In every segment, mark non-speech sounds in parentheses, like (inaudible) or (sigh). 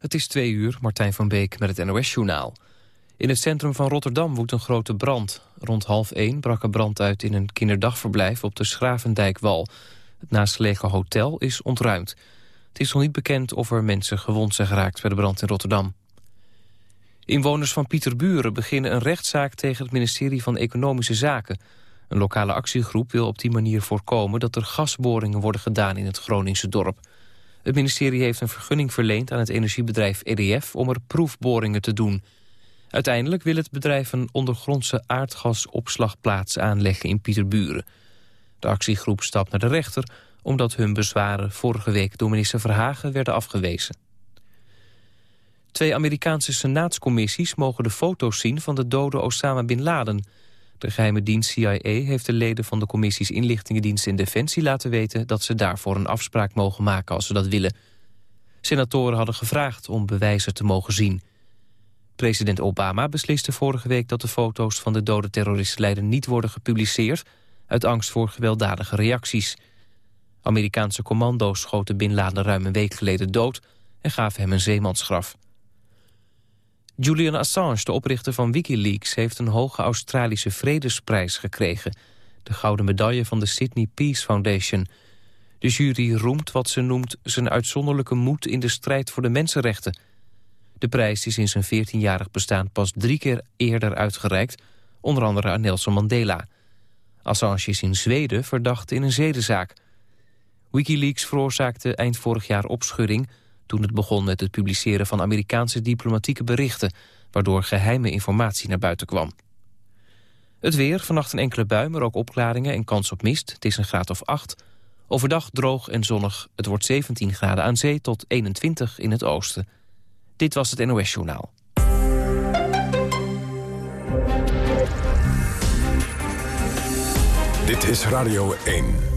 Het is twee uur, Martijn van Beek met het NOS-journaal. In het centrum van Rotterdam woedt een grote brand. Rond half één brak er brand uit in een kinderdagverblijf op de Schravendijkwal. Het naastgelegen hotel is ontruimd. Het is nog niet bekend of er mensen gewond zijn geraakt bij de brand in Rotterdam. Inwoners van Pieterburen beginnen een rechtszaak tegen het ministerie van Economische Zaken. Een lokale actiegroep wil op die manier voorkomen dat er gasboringen worden gedaan in het Groningse dorp. Het ministerie heeft een vergunning verleend aan het energiebedrijf EDF om er proefboringen te doen. Uiteindelijk wil het bedrijf een ondergrondse aardgasopslagplaats aanleggen in Pieterburen. De actiegroep stapt naar de rechter omdat hun bezwaren vorige week door minister Verhagen werden afgewezen. Twee Amerikaanse senaatscommissies mogen de foto's zien van de dode Osama Bin Laden. De geheime dienst CIA heeft de leden van de commissies Inlichtingendienst en Defensie laten weten dat ze daarvoor een afspraak mogen maken als ze dat willen. Senatoren hadden gevraagd om bewijzen te mogen zien. President Obama besliste vorige week dat de foto's van de dode terroristenleider niet worden gepubliceerd uit angst voor gewelddadige reacties. Amerikaanse commando's schoten Bin Laden ruim een week geleden dood en gaven hem een zeemansgraf. Julian Assange, de oprichter van Wikileaks... heeft een hoge Australische vredesprijs gekregen. De gouden medaille van de Sydney Peace Foundation. De jury roemt wat ze noemt zijn uitzonderlijke moed... in de strijd voor de mensenrechten. De prijs is in zijn 14-jarig bestaan pas drie keer eerder uitgereikt... onder andere aan Nelson Mandela. Assange is in Zweden verdacht in een zedenzaak. Wikileaks veroorzaakte eind vorig jaar opschudding toen het begon met het publiceren van Amerikaanse diplomatieke berichten... waardoor geheime informatie naar buiten kwam. Het weer, vannacht een enkele bui, maar ook opklaringen en kans op mist. Het is een graad of 8. Overdag droog en zonnig. Het wordt 17 graden aan zee tot 21 in het oosten. Dit was het NOS Journaal. Dit is Radio 1.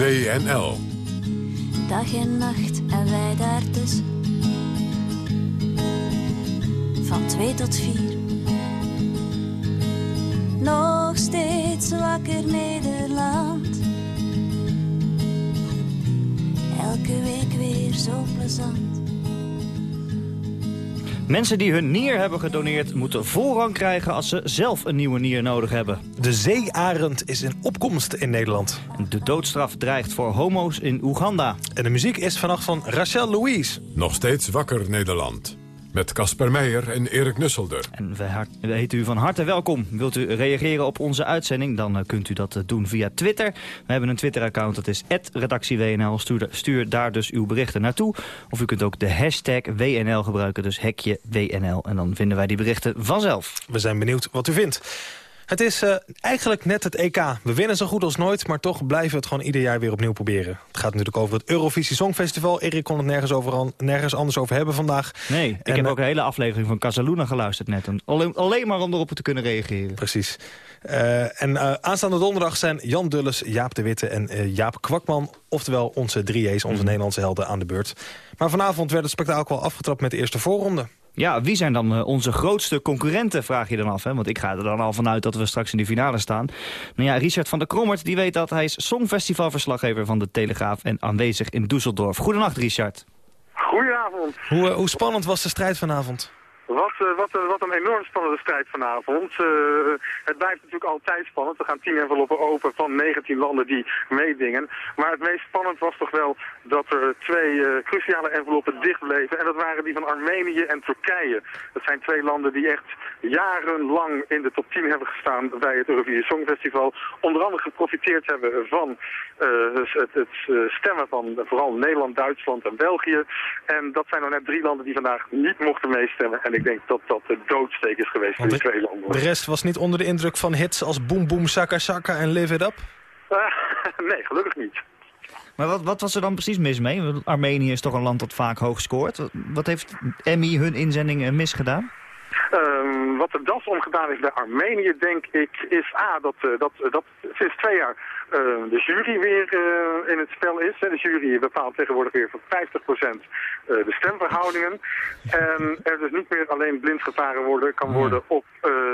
WNL. Dag en nacht en wij daartussen. Van twee tot vier. Nog steeds wakker Nederland. Elke week weer zo plezant. Mensen die hun nier hebben gedoneerd moeten voorrang krijgen als ze zelf een nieuwe nier nodig hebben. De zeearend is in opkomst in Nederland. De doodstraf dreigt voor homo's in Oeganda. En de muziek is vannacht van Rachel Louise. Nog steeds wakker Nederland. Met Casper Meijer en Erik Nusselder. En we heten u van harte welkom. Wilt u reageren op onze uitzending, dan eh, kunt u dat eh, doen via Twitter. We hebben een Twitter-account, dat is redactieWNL. Stuur, stuur daar dus uw berichten naartoe. Of u kunt ook de hashtag WNL gebruiken, dus hekje WNL. En dan vinden wij die berichten vanzelf. We zijn benieuwd wat u vindt. Het is uh, eigenlijk net het EK. We winnen zo goed als nooit, maar toch blijven we het gewoon ieder jaar weer opnieuw proberen. Het gaat natuurlijk over het Eurovisie Songfestival. Erik kon het nergens, over, nergens anders over hebben vandaag. Nee, ik heb ook een hele aflevering van Casaluna geluisterd net. Alleen, alleen maar om erop te kunnen reageren. Precies. Uh, en uh, aanstaande donderdag zijn Jan Dulles, Jaap de Witte en Jaap Kwakman... oftewel onze drie E's, onze mhm. Nederlandse helden, aan de beurt. Maar vanavond werd het spektakel al afgetrapt met de eerste voorronde. Ja, wie zijn dan eh, onze grootste concurrenten, vraag je dan af. Hè? Want ik ga er dan al vanuit dat we straks in de finale staan. Nou ja, Richard van der Krommert die weet dat. Hij is Songfestivalverslaggever van de Telegraaf en aanwezig in Düsseldorf. Goedenacht, Richard. Goedenavond. Hoe, eh, hoe spannend was de strijd vanavond? Wat, uh, wat, uh, wat, een enorm spannende strijd vanavond. Uh, het blijft natuurlijk altijd spannend. Er gaan tien enveloppen open van 19 landen die meedingen. Maar het meest spannend was toch wel dat er twee cruciale enveloppen dicht bleven. En dat waren die van Armenië en Turkije. Dat zijn twee landen die echt jarenlang in de top 10 hebben gestaan bij het Eurovisie Songfestival. Onder andere geprofiteerd hebben van het, het, stemmen van vooral Nederland, Duitsland en België. En dat zijn er net drie landen die vandaag niet mochten meestemmen. En ik denk dat dat de doodsteek is geweest voor die twee landen. De rest was niet onder de indruk van hits als Boom Boom Saka Saka en Live It Up? (laughs) nee, gelukkig niet. Maar wat, wat, was er dan precies mis mee? Armenië is toch een land dat vaak hoog scoort. Wat heeft Emmy hun inzending misgedaan? Ehm, wat er das omgedaan is bij Armenië, denk ik, is A, dat, uh, dat, dat sinds twee jaar de jury weer uh, in het spel is. De jury bepaalt tegenwoordig weer voor 50% de stemverhoudingen. En er dus niet meer alleen blind gevaren worden, kan worden op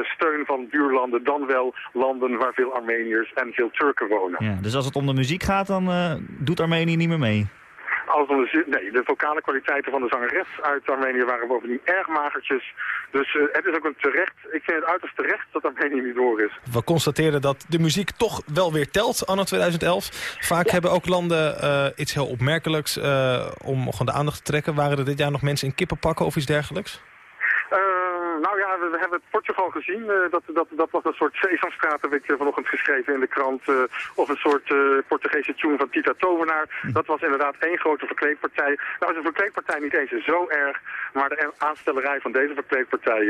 steun van buurlanden, dan wel landen waar veel Armeniërs en veel Turken wonen. Ja, dus als het om de muziek gaat, dan doet Armenië niet meer mee? De, nee, de vocale kwaliteiten van de zangeres uit Armenië waren bovendien erg magertjes. Dus uh, het is ook een terecht, ik vind het uiterst terecht dat Armenië niet door is. We constateerden dat de muziek toch wel weer telt anno 2011. Vaak hebben ook landen uh, iets heel opmerkelijks uh, om gewoon de aandacht te trekken. Waren er dit jaar nog mensen in kippenpakken of iets dergelijks? Ja, we, we, hebben het Portugal gezien. Uh, dat, dat, dat was een soort Sesamstraat, heb ik vanochtend geschreven in de krant. Uh, of een soort uh, Portugese tune van Tita Tovenaar. Hm. Dat was inderdaad één grote verkleedpartij. Nou is een verkleedpartij niet eens zo erg. Maar de aanstellerij van deze verkleedpartij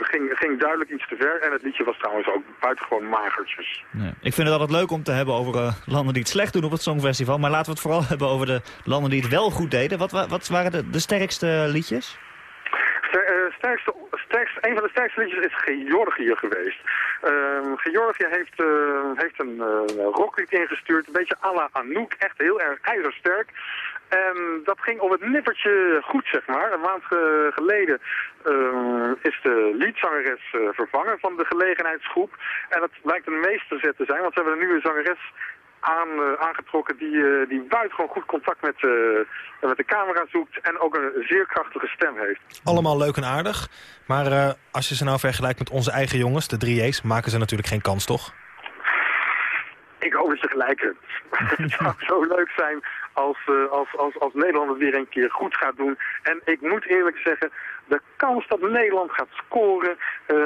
ging, ging duidelijk iets te ver. En het liedje was trouwens ook buitengewoon magertjes. Ja. Ik vind het altijd leuk om te hebben over landen die het slecht doen op het Songfestival. Maar laten we het vooral (laughs) hebben over de landen die het wel goed deden. Wat, wat waren de, de sterkste liedjes? Sterkste, sterkste, een van de sterkste liedjes is Georgië geweest. Uh, Georgië heeft, uh, heeft een uh, rocklied ingestuurd, een beetje à la Anouk, echt heel erg ijzersterk. En dat ging op het nippertje goed, zeg maar. Een maand geleden uh, is de liedzangeres vervangen van de gelegenheidsgroep. En dat lijkt een meesterzet te zijn, want ze hebben een nieuwe zangeres aan, uh, aangetrokken die, uh, die buitengewoon goed contact met, uh, met de camera zoekt en ook een zeer krachtige stem heeft. Allemaal leuk en aardig, maar als je ze nou vergelijkt met onze eigen jongens, de 3A's, maken ze natuurlijk geen kans, toch? Ik hoop dat ze gelijk (laughs) het zou zo leuk zijn als, als, als, als Nederland het weer een keer goed gaat doen. En ik moet eerlijk zeggen, de kans dat Nederland gaat scoren, uh,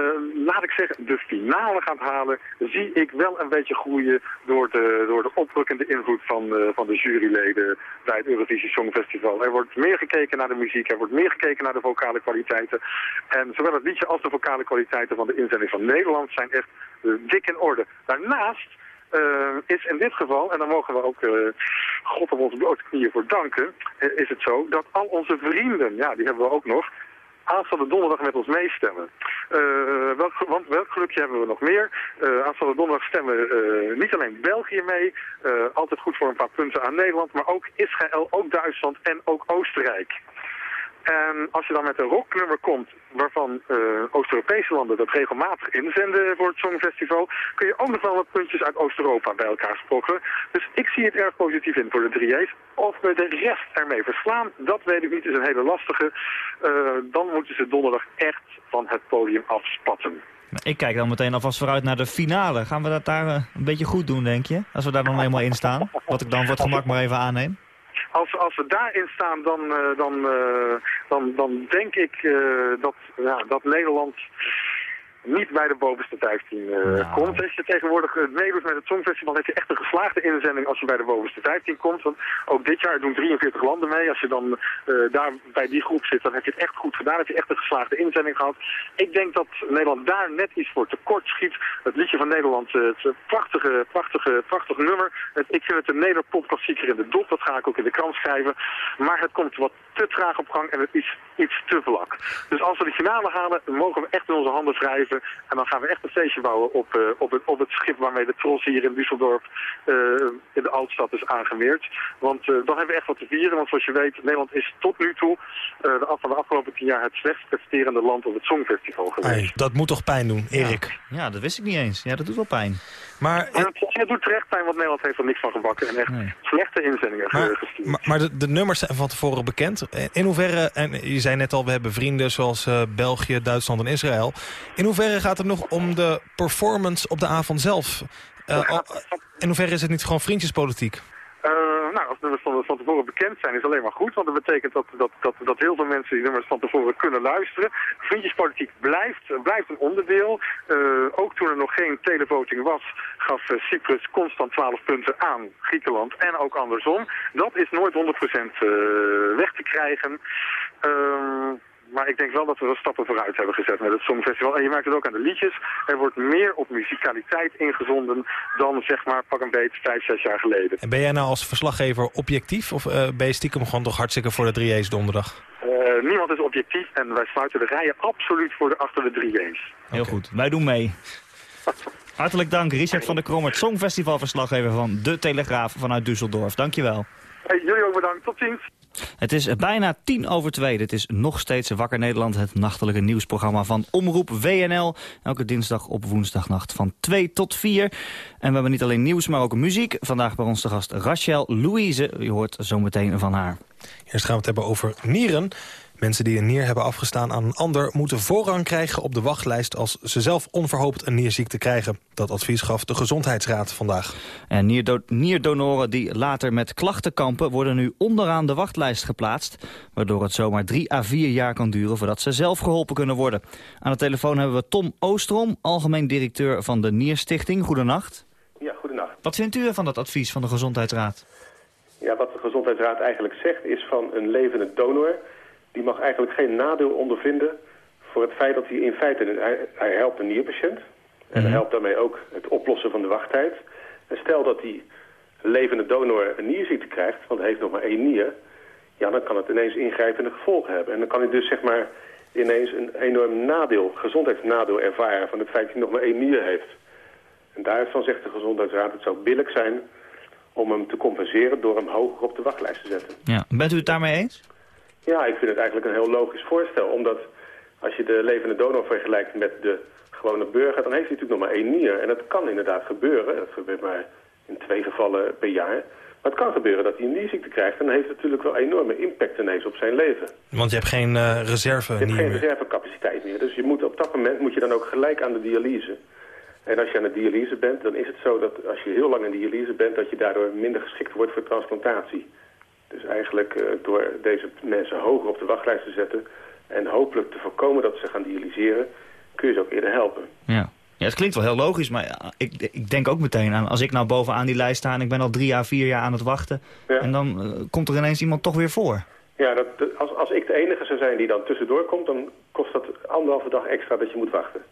laat ik zeggen, de finale gaat halen, zie ik wel een beetje groeien door de, door de oprukkende invloed van, uh, van de juryleden bij het Eurovisie Songfestival. Er wordt meer gekeken naar de muziek, er wordt meer gekeken naar de vocale kwaliteiten. En zowel het liedje als de vocale kwaliteiten van de inzending van Nederland zijn echt dik in orde. Daarnaast is in dit geval, en daar mogen we ook uh, God op onze blote knieën voor danken, uh, is het zo dat al onze vrienden, ja die hebben we ook nog, aanstaande donderdag met ons meestemmen. welk, want welk gelukje hebben we nog meer? aanstaande donderdag stemmen niet alleen België mee, altijd goed voor een paar punten aan Nederland, maar ook Israël, ook Duitsland en ook Oostenrijk. En als je dan met een rocknummer komt waarvan uh, Oost-Europese landen dat regelmatig inzenden voor het Songfestival, kun je ook nog wel wat puntjes uit Oost-Europa bij elkaar sprokkelen. Dus ik zie het erg positief in voor de 3A's. Of we de rest ermee verslaan, dat weet ik niet, is een hele lastige. Uh, dan moeten ze donderdag echt van het podium afspatten. Ik kijk dan meteen alvast vooruit naar de finale. Gaan we dat daar uh, een beetje goed doen, denk je? Als we daar dan eenmaal in staan. Wat ik dan voor het gemak maar even aanneem als, als we daarin staan, dan, uh, dan, uh, dan, dan denk ik uh, dat, ja, dat Nederland niet bij de bovenste 15 uh, nou. komt. Als je tegenwoordig meedoet met het Songfestival, heb je echt een geslaagde inzending als je bij de bovenste 15 komt. Want ook dit jaar doen 43 landen mee. Als je dan uh, daar bij die groep zit, dan heb je het echt goed gedaan. heb je echt een geslaagde inzending gehad. Ik denk dat Nederland daar net iets voor tekort schiet. Het liedje van Nederland, uh, het prachtige, prachtige, prachtig nummer. Het, ik vind het een Nederpop-klassieker in de dop. Dat ga ik ook in de krant schrijven. Maar het komt wat te traag op gang en het is iets te vlak. Dus als we de finale halen, mogen we echt in onze handen wrijven. En dan gaan we echt een feestje bouwen op, uh, op, het, op het schip waarmee de Tros hier in Düsseldorf uh, in de Altstad is aangemeerd. Want uh, dan hebben we echt wat te vieren. Want zoals je weet, Nederland is tot nu toe de, van de afgelopen tien jaar het slechtst presterende land op het Songfestival geweest. Dat moet toch pijn doen, Erik? Ja. ja. dat wist ik niet eens. Ja, dat doet wel pijn. Maar, en het, het, doet terecht pijn, want Nederland heeft er niks van gebakken. En echt nee. slechte inzendingen maar, gestuurd. Maar, maar de, de, nummers zijn van tevoren bekend. In hoeverre, en je zei net al, we hebben vrienden zoals uh, België, Duitsland en Israël. In hoeverre gaat het nog om de performance op de avond zelf? Uh, in hoeverre is het niet gewoon vriendjespolitiek? Uh, nou, als nummers van tevoren bekend zijn is alleen maar goed. Want dat betekent dat, dat, dat, dat heel veel mensen die nummers van tevoren kunnen luisteren. Vriendjespolitiek blijft, blijft een onderdeel. Uh, ook toen er nog geen televoting was, gaf uh, Cyprus constant 12 punten aan Griekenland. En ook andersom. Dat is nooit 100% weg te krijgen. Ehm, maar ik denk wel dat we wel stappen vooruit hebben gezet met het Songfestival. En je merkt het ook aan de liedjes. Er wordt meer op muzikaliteit ingezonden dan zeg maar pak een beetje vijf, zes jaar geleden. En ben jij nou als verslaggever objectief of uh, ben je stiekem gewoon toch hartstikke voor de 3A's donderdag? Uh, niemand is objectief en wij sluiten de rijen absoluut voor de, achter de drie games. Heel goed, wij doen mee. (laughs) Hartelijk dank, Richard van der Krommert, Songfestivalverslaggever van De Telegraaf vanuit Düsseldorf. Dankjewel. Hey, jullie ook bedankt, tot ziens. Het is bijna tien over twee. Dit is nog steeds Wakker Nederland, het nachtelijke nieuwsprogramma van Omroep WNL. Elke dinsdag op woensdagnacht van 2 tot 4. En we hebben niet alleen nieuws, maar ook muziek. Vandaag bij ons de gast Rachel Louise. Je hoort zometeen van haar. Eerst gaan we het hebben over nieren. Mensen die een nier hebben afgestaan aan een ander... moeten voorrang krijgen op de wachtlijst als ze zelf onverhoopt een nierziekte krijgen. Dat advies gaf de Gezondheidsraad vandaag. En nierdo nierdonoren die later met klachten kampen... worden nu onderaan de wachtlijst geplaatst... waardoor het zomaar drie à vier jaar kan duren... voordat ze zelf geholpen kunnen worden. Aan de telefoon hebben we Tom Oostrom, algemeen directeur van de Nierstichting. Goedenacht. Ja, goedenacht. Wat vindt u van dat advies van de Gezondheidsraad? Ja, wat de Gezondheidsraad eigenlijk zegt is van een levende donor die mag eigenlijk geen nadeel ondervinden voor het feit dat hij in feite, hij, hij helpt een nierpatiënt. En hij helpt daarmee ook het oplossen van de wachttijd. En stel dat die levende donor een nierziekte krijgt, want hij heeft nog maar één nier, ja, dan kan het ineens ingrijpende gevolgen hebben. En dan kan hij dus zeg maar ineens een enorm nadeel, gezondheidsnadeel ervaren van het feit dat hij nog maar één nier heeft. En daarvan zegt de Gezondheidsraad, het zou billig zijn om hem te compenseren door hem hoger op de wachtlijst te zetten. Ja, bent u het daarmee eens? Ja, ik vind het eigenlijk een heel logisch voorstel. Omdat als je de levende donor vergelijkt met de gewone burger... dan heeft hij natuurlijk nog maar één nier. En dat kan inderdaad gebeuren. Dat gebeurt maar in twee gevallen per jaar. Maar het kan gebeuren dat hij een nierziekte krijgt. En dan heeft het natuurlijk wel enorme impact ineens op zijn leven. Want je hebt geen uh, reserve Je hebt geen reservecapaciteit meer. Dus je moet, op dat moment moet je dan ook gelijk aan de dialyse. En als je aan de dialyse bent, dan is het zo dat als je heel lang in dialyse bent... dat je daardoor minder geschikt wordt voor transplantatie. Dus eigenlijk uh, door deze mensen hoger op de wachtlijst te zetten... en hopelijk te voorkomen dat ze gaan dialyseren... kun je ze ook eerder helpen. Ja. Ja, het klinkt wel heel logisch, maar ik, ik denk ook meteen aan... als ik nou bovenaan die lijst sta en ik ben al drie jaar, vier jaar aan het wachten... Ja. en dan uh, komt er ineens iemand toch weer voor. Ja, dat, als, als ik de enige zou zijn die dan tussendoor komt... dan kost dat anderhalve dag extra dat je moet wachten.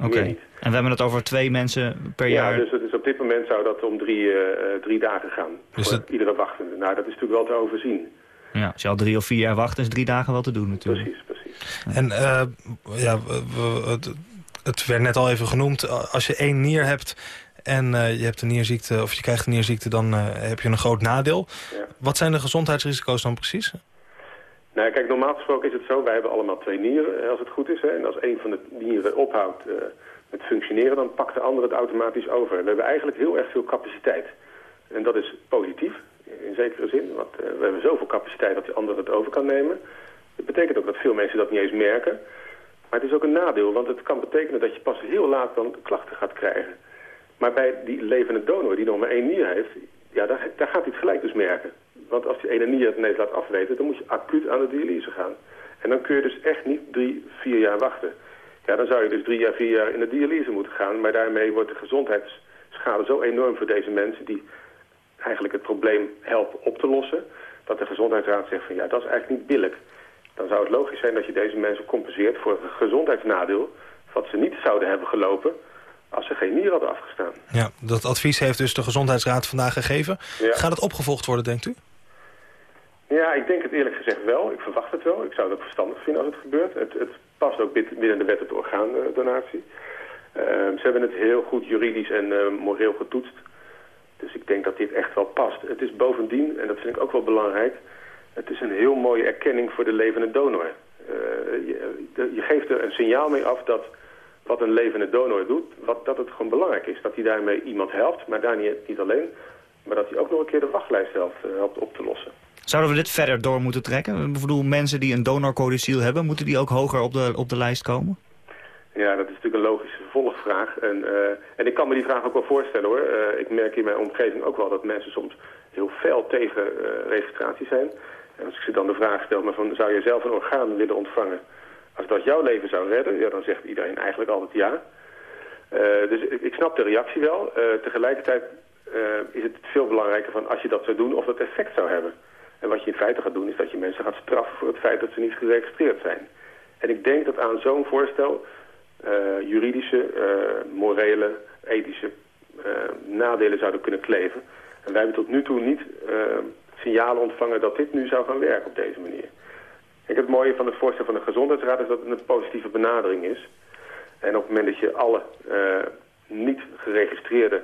Oké. Okay. En we hebben het over twee mensen per ja, jaar? Ja, dus, dus, op dit moment zou dat om drie, uh, drie dagen gaan. Dus voor dat... iedere wachtende. Nou, dat is natuurlijk wel te overzien. Ja, als je al drie of vier jaar wacht, is drie dagen wel te doen natuurlijk. Precies, precies. En uh, ja, het, het werd net al even genoemd. Als je één nier hebt en uh, je hebt een nierziekte, of je krijgt een nierziekte, dan heb je een groot nadeel. Ja. Wat zijn de gezondheidsrisico's dan precies? Nou, kijk, normaal gesproken is het zo, wij hebben allemaal twee nieren, als het goed is. Hè, en als een van de nieren ophoudt uh, met functioneren, dan pakt de andere het automatisch over. We hebben eigenlijk heel erg veel capaciteit. En dat is positief, in zekere zin, want uh, we hebben zoveel capaciteit dat de andere het over kan nemen. Dat betekent ook dat veel mensen dat niet eens merken. Maar het is ook een nadeel, want het kan betekenen dat je pas heel laat dan klachten gaat krijgen. Maar bij die levende donor die nog maar één nier heeft, ja, daar, daar gaat hij het gelijk dus merken. Want als die ene nier het ineens laat afweten, dan moet je acuut aan de dialyse gaan. En dan kun je dus echt niet drie, vier jaar wachten. Ja, dan zou je dus drie jaar, vier jaar in de dialyse moeten gaan. Maar daarmee wordt de gezondheidsschade zo enorm voor deze mensen... die eigenlijk het probleem helpen op te lossen... dat de gezondheidsraad zegt van ja, dat is eigenlijk niet billig. Dan zou het logisch zijn dat je deze mensen compenseert voor een gezondheidsnadeel... wat ze niet zouden hebben gelopen als ze geen nier hadden afgestaan. Ja, dat advies heeft dus de Gezondheidsraad vandaag gegeven. Ja. Gaat het opgevolgd worden, denkt u? Ja, ik denk het eerlijk gezegd wel. Ik verwacht het wel. Ik zou het ook verstandig vinden als het gebeurt. Het, het past ook binnen de wet op orgaandonatie. Uh, ze hebben het heel goed juridisch en uh, moreel getoetst. Dus ik denk dat dit echt wel past. Het is bovendien, en dat vind ik ook wel belangrijk... het is een heel mooie erkenning voor de levende donor. Uh, je, geeft er een signaal mee af dat wat een levende donor doet... Wat, dat het gewoon belangrijk is. Dat hij daarmee iemand helpt, maar daar niet, alleen... maar dat hij ook nog een keer de wachtlijst helpt, helpt op te lossen. Zouden we dit verder door moeten trekken? Ik bedoel, mensen die een donorcodiciel hebben... moeten die ook hoger op de, op de lijst komen? Ja, dat is natuurlijk een logische vervolgvraag. En, uh, en ik kan me die vraag ook wel voorstellen hoor. Uh, ik merk in mijn omgeving ook wel dat mensen soms heel fel tegen uh, registratie zijn. En als ik ze dan de vraag stel, maar van, zou je zelf een orgaan willen ontvangen... als dat jouw leven zou redden, ja, dan zegt iedereen eigenlijk altijd ja. dus ik, ik, snap de reactie wel. tegelijkertijd is het veel belangrijker van als je dat zou doen of dat effect zou hebben. En wat je in feite gaat doen is dat je mensen gaat straffen voor het feit dat ze niet geregistreerd zijn. En ik denk dat aan zo'n voorstel uh, juridische, uh, morele, ethische uh, nadelen zouden kunnen kleven. En wij hebben tot nu toe niet signalen ontvangen dat dit nu zou gaan werken op deze manier. Ik het mooie van het voorstel van de Gezondheidsraad is dat het een positieve benadering is. En op het moment dat je alle niet geregistreerde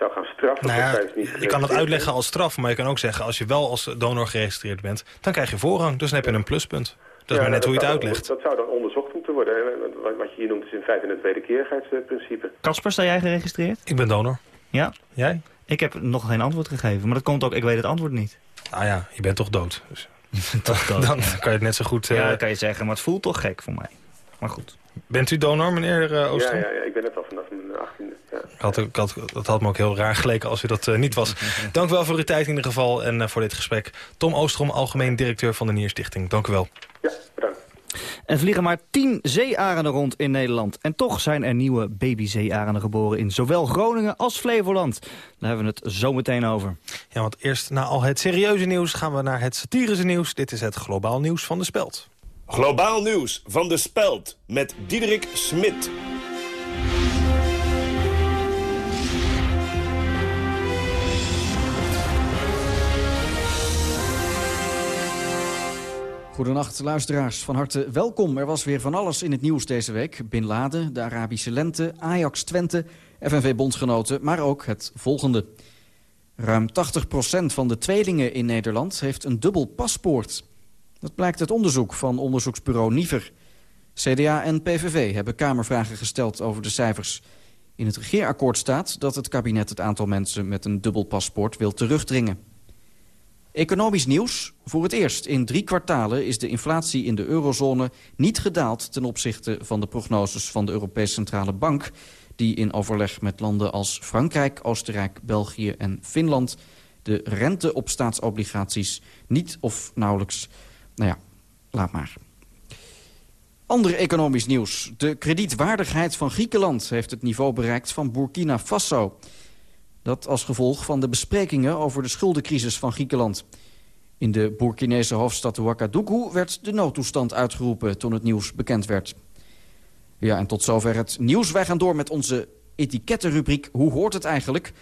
zou gaan straffen... Nou ja, je kan het uitleggen als straf, maar je kan ook zeggen... als je wel als donor geregistreerd bent, dan krijg je voorrang. Dus dan heb je een pluspunt. Dat is maar net hoe je het uitlegt. Dat zou dan onderzocht moeten worden. Wat je hier noemt is in feite een tweedekerigheidsprincipe. Kasper, sta jij geregistreerd? Ik ben donor. Ja? Jij? Ik heb nog geen antwoord gegeven, maar dat komt ook, ik weet het antwoord niet. Ah ja, je bent toch dood. Dus. (laughs) toch dood dan kan je het net zo goed... Ja, dat kan je zeggen, maar het voelt toch gek voor mij. Maar goed. Bent u donor, meneer uh, Ja, ja, ja, ik ben het al vanaf mijn 18e. Ja. Had, ik had, dat had me ook heel raar geleken als u dat uh, niet was. (laughs) Dank u wel voor uw tijd in ieder geval en uh, voor dit gesprek. Tom Oostrom, algemeen directeur van de Nierstichting. Dank u wel. Ja, bedankt. Er vliegen maar tien zeearenden rond in Nederland. En toch zijn er nieuwe babyzeearenden geboren in zowel Groningen als Flevoland. Daar hebben we het zo meteen over. Ja, want eerst na al het serieuze nieuws gaan we naar het satirische nieuws. Dit is het globaal nieuws van de Speld. Globaal nieuws van de Speld met Diederik Smit. Goedenacht, luisteraars. Van harte welkom. Er was weer van alles in het nieuws deze week. Bin Laden, de Arabische lente, Ajax Twente, FNV-bondsgenoten, maar ook het volgende. Ruim 80% van de tweelingen in Nederland heeft een dubbel paspoort. Dat blijkt uit onderzoek van onderzoeksbureau Niever. CDA en PVV hebben Kamervragen gesteld over de cijfers. In het regeerakkoord staat dat het kabinet het aantal mensen met een dubbel paspoort wil terugdringen. Economisch nieuws. Voor het eerst in drie kwartalen is de inflatie in de eurozone niet gedaald ten opzichte van de prognoses van de Europese Centrale Bank, die in overleg met landen als Frankrijk, Oostenrijk, België en Finland de rente op staatsobligaties niet of nauwelijks nou ja, laat maar. Ander economisch nieuws. De kredietwaardigheid van Griekenland heeft het niveau bereikt van Burkina Faso. Dat als gevolg van de besprekingen over de schuldencrisis van Griekenland. In de Burkinese hoofdstad Ouagadougou werd de noodtoestand uitgeroepen toen het nieuws bekend werd. Ja, en tot zover het nieuws. Wij gaan door met onze etikettenrubriek Hoe hoort het eigenlijk?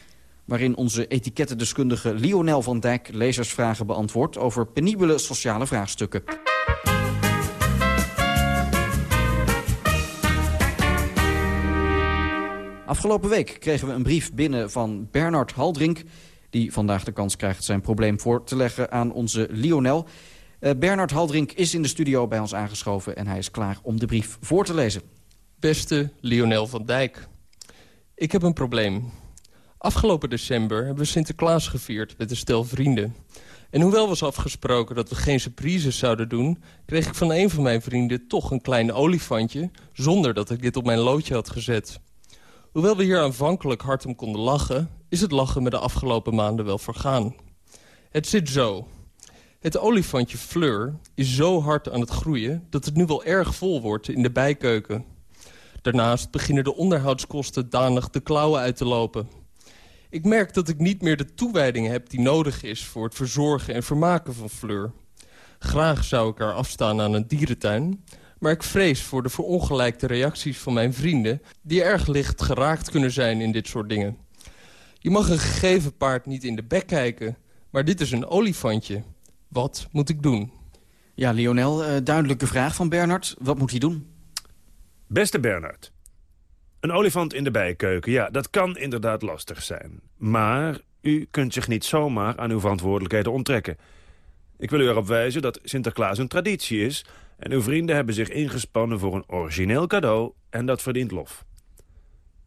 waarin onze etikettendeskundige Lionel van Dijk lezersvragen beantwoordt over penibele sociale vraagstukken. Afgelopen week kregen we een brief binnen van Bernard Haldrink... die vandaag de kans krijgt zijn probleem voor te leggen aan onze Lionel. Uh, Bernard Haldrink is in de studio bij ons aangeschoven... en hij is klaar om de brief voor te lezen. Beste Lionel van Dijk, ik heb een probleem. Afgelopen december hebben we Sinterklaas gevierd met een stel vrienden. En hoewel was afgesproken dat we geen surprises zouden doen... kreeg ik van een van mijn vrienden toch een klein olifantje... zonder dat ik dit op mijn loodje had gezet. Hoewel we hier aanvankelijk hard om konden lachen... is het lachen me de afgelopen maanden wel vergaan. Het zit zo. Het olifantje Fleur is zo hard aan het groeien... dat het nu wel erg vol wordt in de bijkeuken. Daarnaast beginnen de onderhoudskosten danig de klauwen uit te lopen... Ik merk dat ik niet meer de toewijding heb die nodig is... voor het verzorgen en vermaken van Fleur. Graag zou ik haar afstaan aan een dierentuin... maar ik vrees voor de verongelijkte reacties van mijn vrienden... die erg licht geraakt kunnen zijn in dit soort dingen. Je mag een gegeven paard niet in de bek kijken... maar dit is een olifantje. Wat moet ik doen? Ja, Lionel, uh, duidelijke vraag van Bernard. Wat moet hij doen? Beste Bernard, een olifant in de bijkeuken, ja, dat kan inderdaad lastig zijn. Maar u kunt zich niet zomaar aan uw verantwoordelijkheden onttrekken. Ik wil u erop wijzen dat Sinterklaas een traditie is... en uw vrienden hebben zich ingespannen voor een origineel cadeau... en dat verdient lof.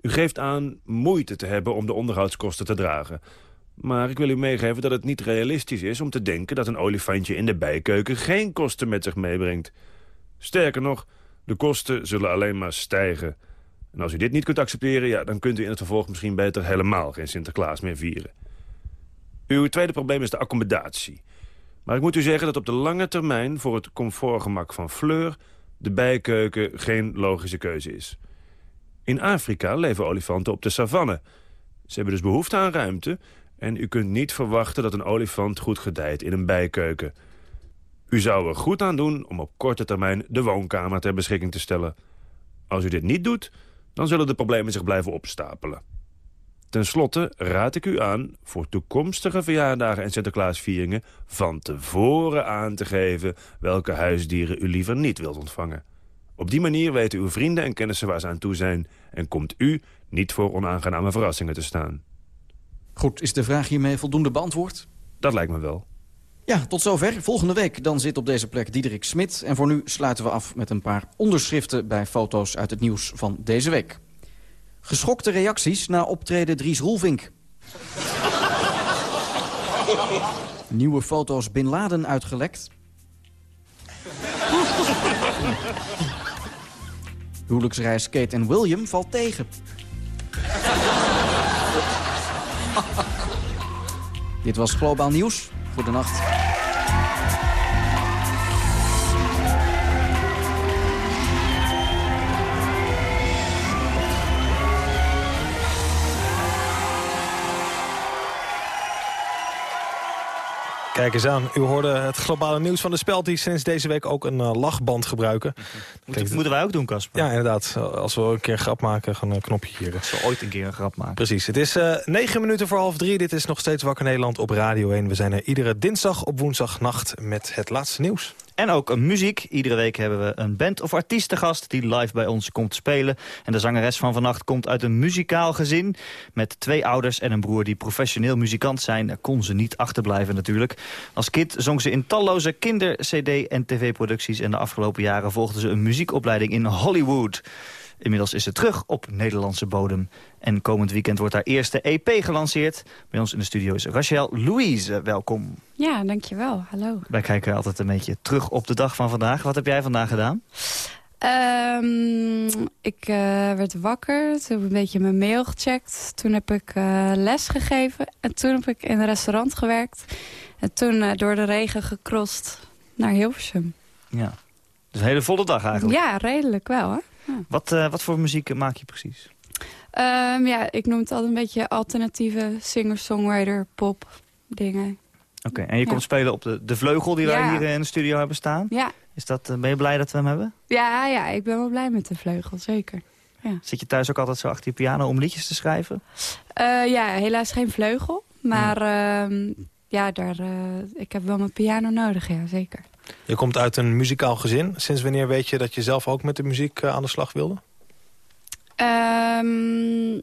U geeft aan moeite te hebben om de onderhoudskosten te dragen. Maar ik wil u meegeven dat het niet realistisch is om te denken... dat een olifantje in de bijkeuken geen kosten met zich meebrengt. Sterker nog, de kosten zullen alleen maar stijgen... En als u dit niet kunt accepteren, ja, dan kunt u in het vervolg misschien beter helemaal geen Sinterklaas meer vieren. Uw tweede probleem is de accommodatie. Maar ik moet u zeggen dat op de lange termijn voor het comfortgemak van Fleur... de bijkeuken geen logische keuze is. In Afrika leven olifanten op de savanne. Ze hebben dus behoefte aan ruimte... en u kunt niet verwachten dat een olifant goed gedijt in een bijkeuken. U zou er goed aan doen om op korte termijn de woonkamer ter beschikking te stellen. Als u dit niet doet, dan zullen de problemen zich blijven opstapelen. Ten slotte raad ik u aan voor toekomstige verjaardagen en Sinterklaasvieringen van tevoren aan te geven welke huisdieren u liever niet wilt ontvangen. Op die manier weten uw vrienden en kennissen waar ze aan toe zijn en komt u niet voor onaangename verrassingen te staan. Goed, is de vraag hiermee voldoende beantwoord? Dat lijkt me wel. Ja, tot zover. Volgende week dan zit op deze plek Diederik Smit. En voor nu sluiten we af met een paar onderschriften... bij foto's uit het nieuws van deze week. Geschokte reacties na optreden Dries Roelvink. Nieuwe foto's Bin Laden uitgelekt. Huwelijksreis Kate en William valt tegen. Dit was Globaal Nieuws. Goedenacht. Kijk eens aan, u hoorde het globale nieuws van de speld... die sinds deze week ook een uh, lachband gebruiken. Moeten, Kijk, moeten wij ook doen, Casper? Ja, inderdaad. Als we een keer een grap maken, gewoon een knopje hier. Als we ooit een keer een grap maken. Precies. Het is uh, negen minuten voor half drie. Dit is nog steeds Wakker Nederland op Radio 1. We zijn er iedere dinsdag op woensdagnacht met het laatste nieuws. En ook muziek. Iedere week hebben we een band of artiesten die live bij ons komt spelen. En de zangeres van vannacht komt uit een muzikaal gezin. Met twee ouders en een broer die professioneel muzikant zijn. Daar kon ze niet achterblijven natuurlijk. Als kind zong ze in talloze kinder-, cd- en tv-producties. En de afgelopen jaren volgde ze een muziekopleiding in Hollywood. Inmiddels is ze terug op Nederlandse bodem. En komend weekend wordt haar eerste EP gelanceerd. Bij ons in de studio is Rachel Louise. Welkom. Ja, dankjewel. Hallo. Wij kijken altijd een beetje terug op de dag van vandaag. Wat heb jij vandaag gedaan? Um, ik uh, werd wakker, toen heb ik een beetje mijn mail gecheckt. Toen heb ik uh, les gegeven en toen heb ik in een restaurant gewerkt. En toen uh, door de regen gecrossed naar Hilversum. Ja, dus een hele volle dag eigenlijk. Ja, redelijk wel. Hè? Ja. Wat, wat voor muziek maak je precies? Um, ja, ik noem het altijd een beetje alternatieve singer-songwriter, pop dingen. Oké, okay, en je ja. komt spelen op de, de vleugel die wij hier in de studio hebben staan? Ja. Is dat, ben je blij dat we hem hebben? Ja, ja, ik ben wel blij met de vleugel, zeker. Ja. Zit je thuis ook altijd zo achter je piano om liedjes te schrijven? Uh, ja, helaas geen vleugel. Maar ja, uh, ja daar, uh, ik heb wel mijn piano nodig, ja, zeker. Je komt uit een muzikaal gezin. Sinds wanneer weet je dat je zelf ook met de muziek aan de slag wilde? Um,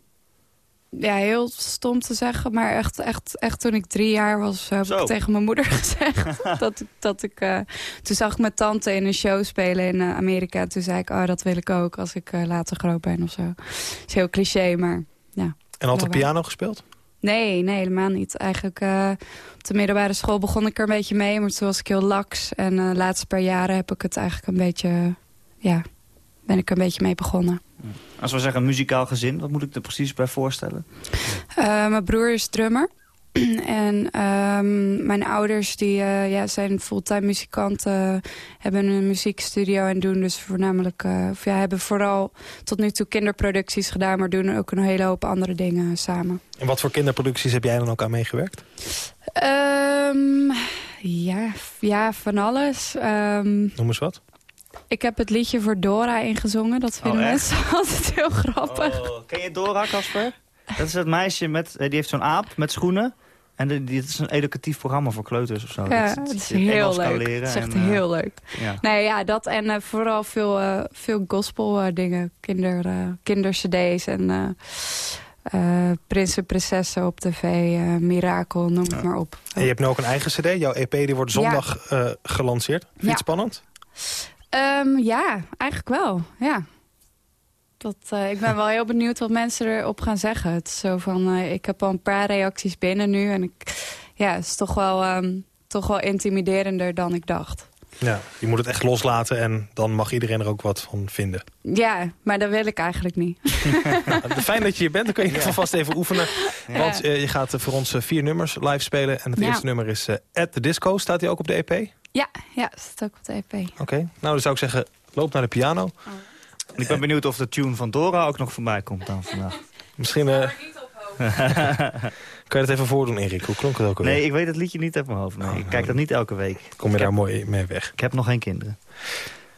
ja, heel stom te zeggen. Maar echt, echt, echt toen ik drie jaar was, heb Zo. ik tegen mijn moeder (laughs) gezegd. (laughs) dat ik, dat ik, uh, toen zag ik mijn tante in een show spelen in uh, Amerika. Toen zei ik, oh, dat wil ik ook als ik uh, later groot ben of zo. Dat is heel cliché, maar ja. En altijd piano gespeeld? Nee, nee, helemaal niet. Eigenlijk uh, op de middelbare school begon ik er een beetje mee. Maar toen was ik heel laks. En de uh, laatste paar jaren heb ik het eigenlijk een beetje... Ja, ben ik er een beetje mee begonnen. Als we zeggen muzikaal gezin, wat moet ik er precies bij voorstellen? Uh, mijn broer is drummer. (clears throat) en um, mijn ouders die, uh, ja, zijn fulltime muzikanten, hebben een muziekstudio en doen dus voornamelijk, uh, of ja, hebben vooral tot nu toe kinderproducties gedaan, maar doen ook een hele hoop andere dingen samen. En wat voor kinderproducties heb jij dan ook aan meegewerkt? Um, ja, ja, van alles. Um, Noem eens wat. Ik heb het liedje voor Dora ingezongen. Dat vinden oh, mensen (laughs) altijd heel grappig. Oh, ken je Dora, Casper? Dat is het meisje met, die heeft zo'n aap met schoenen. En dit is een educatief programma voor kleuters of zo. Ja, dat, dat is heel leuk. Leren dat is echt en, heel leuk. Ja. Nee, ja, dat en uh, vooral veel, uh, veel gospel uh, dingen. Kinder, kindercd's en prins en prinsessen op tv. Mirakel, noem ja. het maar op. En je hebt nu ook een eigen cd. Jouw EP die wordt zondag ja. gelanceerd. Vind je ja. het spannend? Um, ja, eigenlijk wel. Ja. Dat, uh, ik ben wel heel benieuwd wat mensen erop gaan zeggen. Het is zo van, uh, ik heb al een paar reacties binnen nu. En ik, ja, het is toch wel, um, toch wel intimiderender dan ik dacht. Ja, je moet het echt loslaten en dan mag iedereen er ook wat van vinden. Ja, maar dat wil ik eigenlijk niet. (laughs) nou, fijn dat je hier bent, dan kun je ja. vast even oefenen. Ja. Want uh, je gaat voor ons vier nummers live spelen. En het ja. eerste nummer is At The Disco. Staat die ook op de EP? Ja, ja staat ook op de EP. Oké, okay. nou dan zou ik zeggen, loop naar de piano. Oh. Ik ben benieuwd of de tune van Dora ook nog voorbij komt dan vandaag. Misschien... Uh... (laughs) kan je dat even voordoen, Erik? Hoe klonk het ook alweer? Nee, ik weet het liedje niet uit mijn hoofd. Nee, oh, ik kijk dat niet elke week. Kom je ik daar heb... mooi mee weg? Ik heb nog geen kinderen.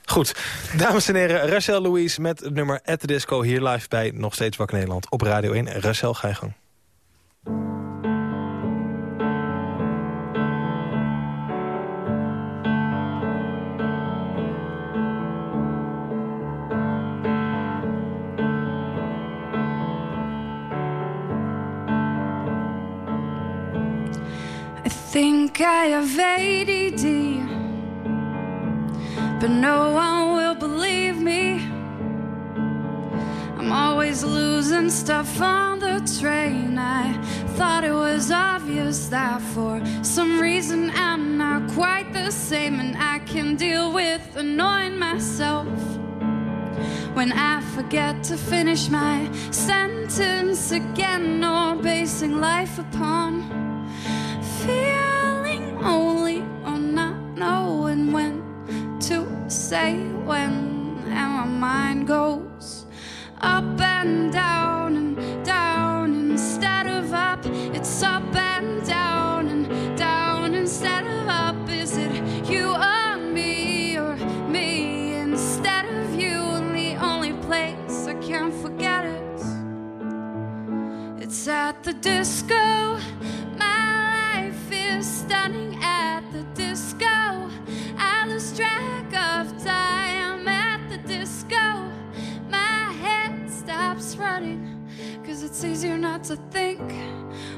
Goed, dames en heren, Rachel Louise met het nummer At The Disco hier live bij Nog Steeds Wakker Nederland op Radio 1. Rachel, ga je gang. I have ADD, but no one will believe me. I'm always losing stuff on the train. I thought it was obvious that for some reason I'm not quite the same, and I can deal with annoying myself when I forget to finish my sentence again or basing life upon feeling say when and my mind goes up and down and down instead of up. It's up and down and down instead of up. Is it you or me or me instead of you? And the only place I can't forget it it's at the disco it's easier not to think.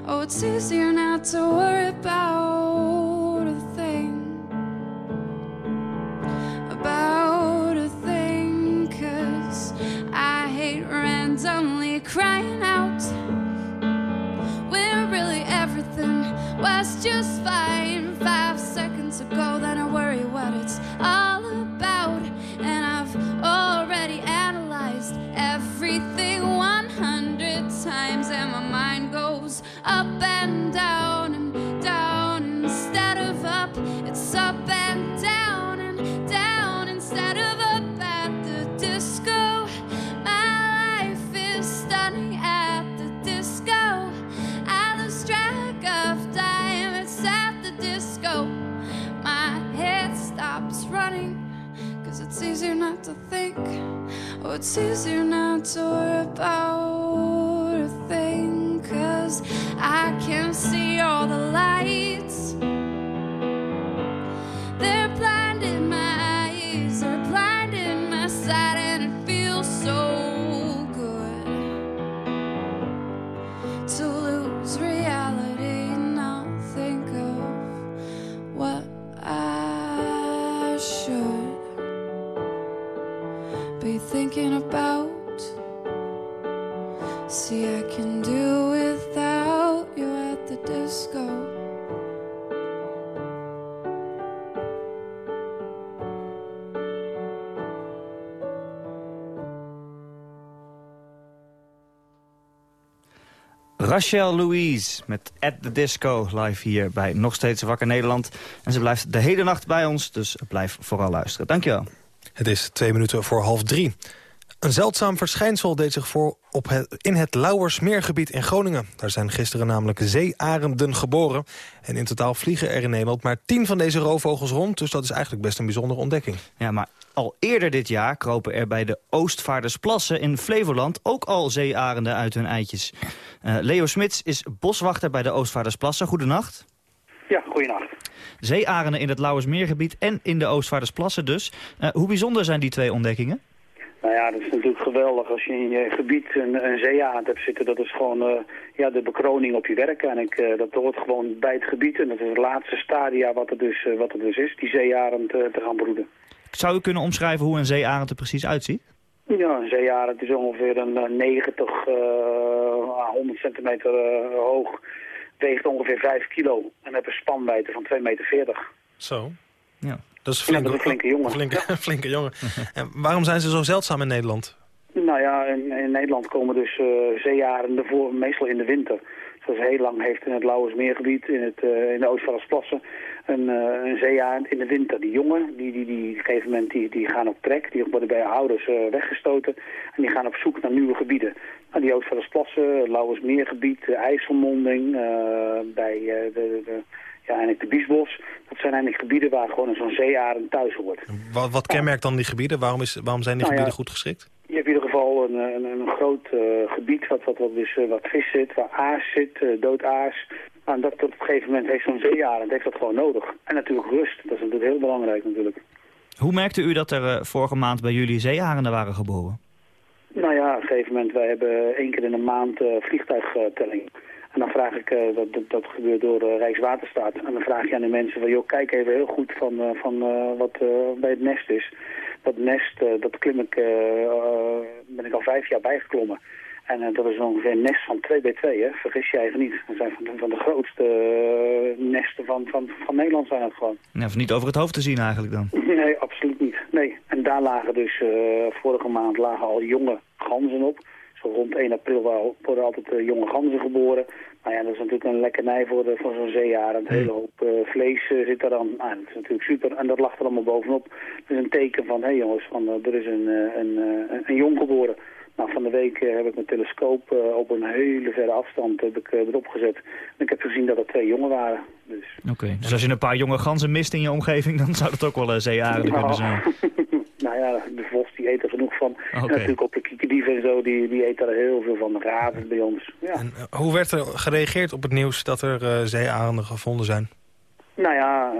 Oh, it's easier not to worry about a thing. About a thing. Cause I hate randomly crying out when really everything was just fine five seconds ago. Then I worry what it's all it's easier not to worry about a thing. Cause I can see all the lights. Rachel Louise met At The Disco live hier bij Nog Steeds Wakker Nederland. En ze blijft de hele nacht bij ons, dus blijf vooral luisteren. Dankjewel. Het is twee minuten voor half drie. Een zeldzaam verschijnsel deed zich voor op het, in het Lauwersmeergebied in Groningen. Daar zijn gisteren namelijk zeearenden geboren. En in totaal vliegen er in Nederland maar tien van deze roofvogels rond. Dus dat is eigenlijk best een bijzondere ontdekking. Ja, maar al eerder dit jaar kropen er bij de Oostvaardersplassen in Flevoland... ook al zeearenden uit hun eitjes. Uh, Leo Smits is boswachter bij de Oostvaardersplassen. Goedenacht. Ja, goedenacht. Zeearenden in het Lauwersmeergebied en in de Oostvaardersplassen dus. Uh, hoe bijzonder zijn die twee ontdekkingen? Nou ja, dat is natuurlijk geweldig als je in je gebied een, een zeearend hebt zitten. Dat is gewoon uh, ja, de bekroning op je werk. En ik, uh, dat hoort gewoon bij het gebied. En dat is het laatste stadia wat er dus, uh, wat er dus is, die zeearend te gaan broeden. Zou u kunnen omschrijven hoe een zeearend er precies uitziet? Ja, een zeearend is ongeveer een 90 à 100 centimeter hoog. Weegt ongeveer 5 kilo. En heeft een spanwijdte van 2,40 meter. Zo. Ja. Dat is, flinke, ja, dat is een flinke jongen. Flinke, ja. (laughs) flinke jongen. en waarom zijn ze zo zeldzaam in Nederland? Nou ja, in, in Nederland komen dus uh, zeearenden voor, meestal in de winter. Zoals heel lang heeft in het Lauwersmeergebied, in, het, uh, in de Oostvaardersplassen, een, uh, een zeearend in de winter. Die jongen, die, die, die, op een gegeven moment, die, die gaan op trek, die worden bij ouders weggestoten. En die gaan op zoek naar nieuwe gebieden. Nou, die Oostvaardersplassen, Lauwersmeergebied, IJsselmonding, bij de, de, de ja, eigenlijk de Biesbos. Dat zijn eigenlijk gebieden waar gewoon zo'n zeearend thuis hoort. Wat, wat kenmerkt dan die gebieden? Waarom, is, waarom zijn die nou gebieden ja, goed geschikt? Je hebt in ieder geval een, een, een groot uh, gebied wat, wat, wat, dus, uh, wat vis zit, waar aas zit, uh, dood aas. Nou, dat op een gegeven moment heeft zo'n zeearend heeft dat gewoon nodig. En natuurlijk rust, dat is natuurlijk heel belangrijk natuurlijk. Hoe merkte u dat er vorige maand bij jullie zeearenden waren geboren? Nou ja, op een gegeven moment, wij hebben één keer in een maand vliegtuigtelling. En dan vraag ik, dat, dat, dat, gebeurt door Rijkswaterstaat. En dan vraag je aan de mensen van, joh, kijk even heel goed van, van wat bij het nest is dat nest, dat klim ik, ben ik al vijf jaar bijgeklommen. En dat is ongeveer een nest van 2 bij 2, hè? vergis je even niet. Dat zijn van, van de grootste nesten van, van, van Nederland zijn het gewoon. Ja, of niet over het hoofd te zien eigenlijk dan? (laughs) Nee, absoluut niet. Nee. En daar lagen dus, vorige maand lagen al jonge ganzen op. Rond 1 april worden altijd jonge ganzen geboren. Nou ja, dat is natuurlijk een lekkernij voor, de, voor zo'n zeearend. Een hele hoop uh, vlees uh, zit er dan. Ah, dat is natuurlijk super. En dat lag er allemaal bovenop. Dat is een teken van, hé hey jongens, van, uh, er is een, een, een, een jong geboren. Nou, van de week heb ik mijn telescoop op een hele verre afstand heb ik, erop gezet. En ik heb gezien dat er twee jongen waren. Dus. Oké, okay. dus als je een paar jonge ganzen mist in je omgeving, dan zou dat ook wel zeearenden nou. kunnen zijn. (laughs) nou ja, de vos die eet er genoeg van. Okay. En natuurlijk ook de kiekerdieven en zo, die, die eet er heel veel van. Raven bij ons. Ja. En, uh, hoe werd er gereageerd op het nieuws dat er uh, zeearenden gevonden zijn? Nou ja,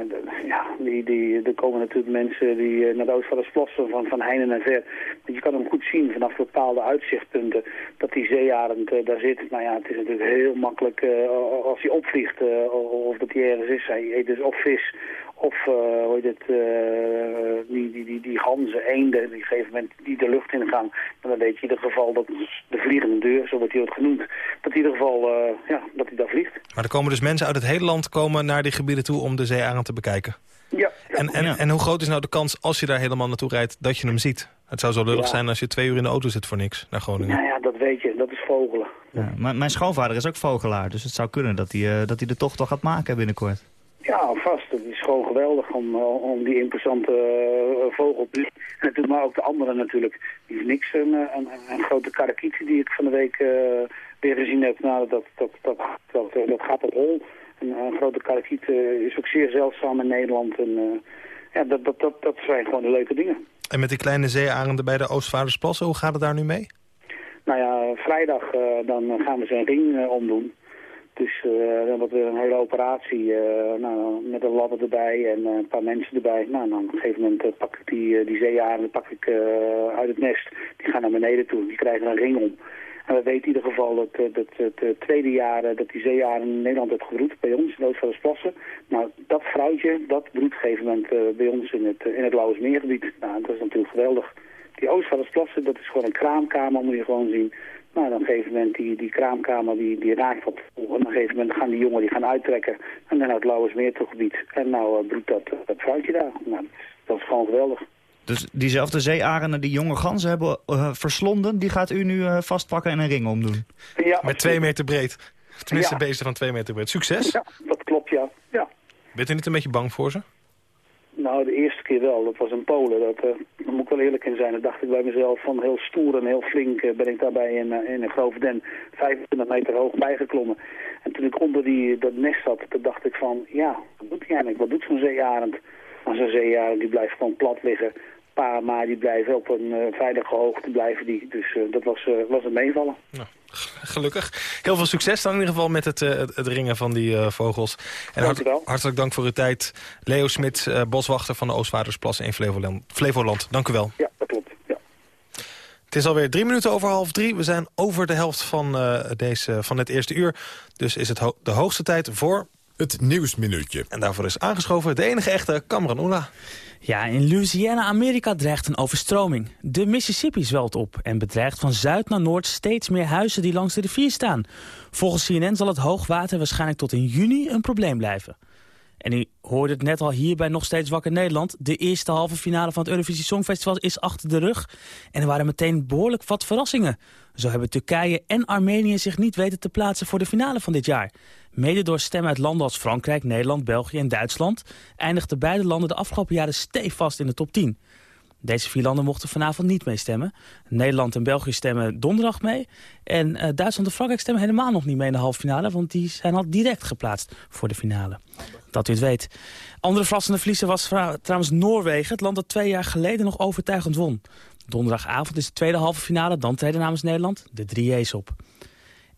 ja die, die, er komen natuurlijk mensen die uh, naar de Oostvaardersplassen van, van heinen en ver. Je kan hem goed zien vanaf bepaalde uitzichtpunten dat die zeearend uh, daar zit. Nou ja, het is natuurlijk heel makkelijk uh, als hij opvliegt of dat hij ergens is. Hij eet dus of vis of uh, hoe heet het, uh, die, die, die, die ganzen, eenden, die op een gegeven moment die de lucht in gaan. dan weet je in ieder geval dat de vliegende deur, zo wordt hij ook genoemd, dat in ieder geval, uh, ja, dat hij daar vliegt. Maar er komen dus mensen uit het hele land komen naar die gebieden toe om de zeearend te bekijken? Ja. ja. En, en, ja. en hoe groot is nou de kans als je daar helemaal naartoe rijdt dat je hem ziet? Het zou zo lullig Ja. zijn als je twee uur in de auto zit voor niks naar Groningen. Nou ja, dat weet je, dat is vogelen. Ja, maar mijn schoonvader is ook vogelaar, dus het zou kunnen dat hij, eh, dat hij de tocht toch gaat maken binnenkort. Ja, vast. Het is gewoon geweldig om, eh, om die imposante uh, vogel te zien. En natuurlijk, maar ook de anderen natuurlijk. Die is niks. Een, een, een grote karakiet die ik van de week uh, weer gezien heb. Nou, dat, dat, dat, dat, dat gaat op hol. Een, een grote karakiet is ook zeer zeldzaam in Nederland. En, ja, dat, dat, dat, dat zijn gewoon de leuke dingen. En met die kleine zeearenden bij de Oostvaardersplassen, hoe gaat het daar nu mee? Nou ja, vrijdag dan gaan we zijn ring omdoen. Dus uh, dan wordt weer een hele operatie uh, nou, met een ladder erbij en uh, een paar mensen erbij. Nou, dan op een gegeven moment pak ik die, die pak ik, uit het nest. Die gaan naar beneden toe, die krijgen een ring om. En we weten in ieder geval dat, dat het tweede jaar dat die zeearend in Nederland heeft gebroed bij ons, in Oostvaardersplassen. Nou, dat vrouwtje, dat broedt op een gegeven moment bij ons in het, in het Lauwersmeergebied. Nou, dat is natuurlijk geweldig. Die Oostvaardersplassen, dat is gewoon een kraamkamer, moet je gewoon zien. Nou, dan op een gegeven moment die, die kraamkamer die, die raakt wat vol. En op een gegeven moment gaan die jongen die gaan uittrekken. En dan naar het Lauwersmeergebied. En nou uh, broedt dat, dat fruitje daar. Nou, dat is, gewoon geweldig. Dus diezelfde zeearenden die jonge ganzen hebben uh, verslonden... die gaat u nu uh, vastpakken en een ring omdoen? Ja, Met twee meter breed. Tenminste, ja. beesten van twee meter breed. Succes! Ja, dat klopt, ja. ja. Bent u niet een beetje bang voor ze? Nou, de eerste keer wel. Dat was in Polen. Dat, uh, daar moet ik wel eerlijk in zijn. Dat dacht ik bij mezelf van heel stoer en heel flink uh, ben ik daarbij in, uh, in een grove den 25 meter hoog bijgeklommen. En toen ik onder die, dat nest zat, toen dacht ik van, ja, wat doet hij eigenlijk? Wat doet zo'n zeearend? Nou, zo'n zeearend die blijft gewoon plat liggen. Pa, maar die blijven op een uh, veilige hoogte blijven die. Dus uh, dat was, uh, was een meevallen. Nou, gelukkig. Heel veel succes dan in ieder geval met het, het, het ringen van die vogels. En hart, hartelijk dank voor uw tijd. Leo Smit, boswachter van de Oostvaardersplassen in Flevoland. Flevoland. Dank u wel. Ja, dat klopt. Ja. Het is alweer drie minuten over half drie. We zijn over de helft van, deze, van het eerste uur. Dus is het ho de hoogste tijd voor... Het Nieuwsminuutje. En daarvoor is aangeschoven de enige echte Cameron Oela. Ja, in Louisiana, Amerika dreigt een overstroming. De Mississippi zwelt op en bedreigt van zuid naar noord steeds meer huizen die langs de rivier staan. Volgens CNN zal het hoogwater waarschijnlijk tot in juni een probleem blijven. En u hoorde het net al hier bij Nog Steeds Wakker Nederland. De eerste halve finale van het Eurovisie Songfestival is achter de rug. En er waren meteen behoorlijk wat verrassingen. Zo hebben Turkije en Armenië zich niet weten te plaatsen voor de finale van dit jaar. Mede door stemmen uit landen als Frankrijk, Nederland, België en Duitsland... eindigden beide landen de afgelopen jaren stevast in de top 10. Deze vier landen mochten vanavond niet meestemmen. Nederland en België stemmen donderdag mee. En uh, Duitsland en Frankrijk stemmen helemaal nog niet mee in de halve finale... want die zijn al direct geplaatst voor de finale. Dat u het weet. Andere verrassende verliezer was trouwens Noorwegen. Het land dat twee jaar geleden nog overtuigend won. Donderdagavond is de tweede halve finale. Dan treden namens Nederland de drie J's op.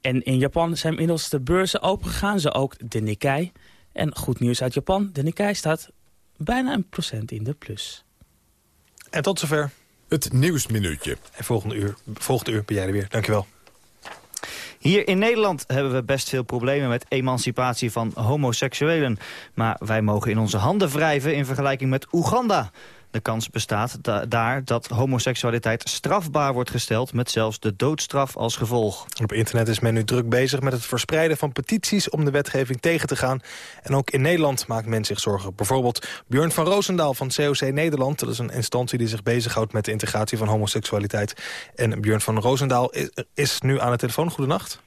En in Japan zijn inmiddels de beurzen opengegaan. Zo ook de Nikkei. En goed nieuws uit Japan. De Nikkei staat bijna een procent in de plus. En tot zover. Het Nieuwsminuutje. En volgende uur, volgende uur ben jij er weer. Dankjewel. Hier in Nederland hebben we best veel problemen met emancipatie van homoseksuelen. Maar wij mogen in onze handen wrijven in vergelijking met Oeganda. De kans bestaat daar dat homoseksualiteit strafbaar wordt gesteld... met zelfs de doodstraf als gevolg. Op internet is men nu druk bezig met het verspreiden van petities... om de wetgeving tegen te gaan. En ook in Nederland maakt men zich zorgen. Bijvoorbeeld Björn van Roosendaal van COC Nederland. Dat is een instantie die zich bezighoudt met de integratie van homoseksualiteit. En Björn van Roosendaal is, is nu aan de telefoon. Goedenacht.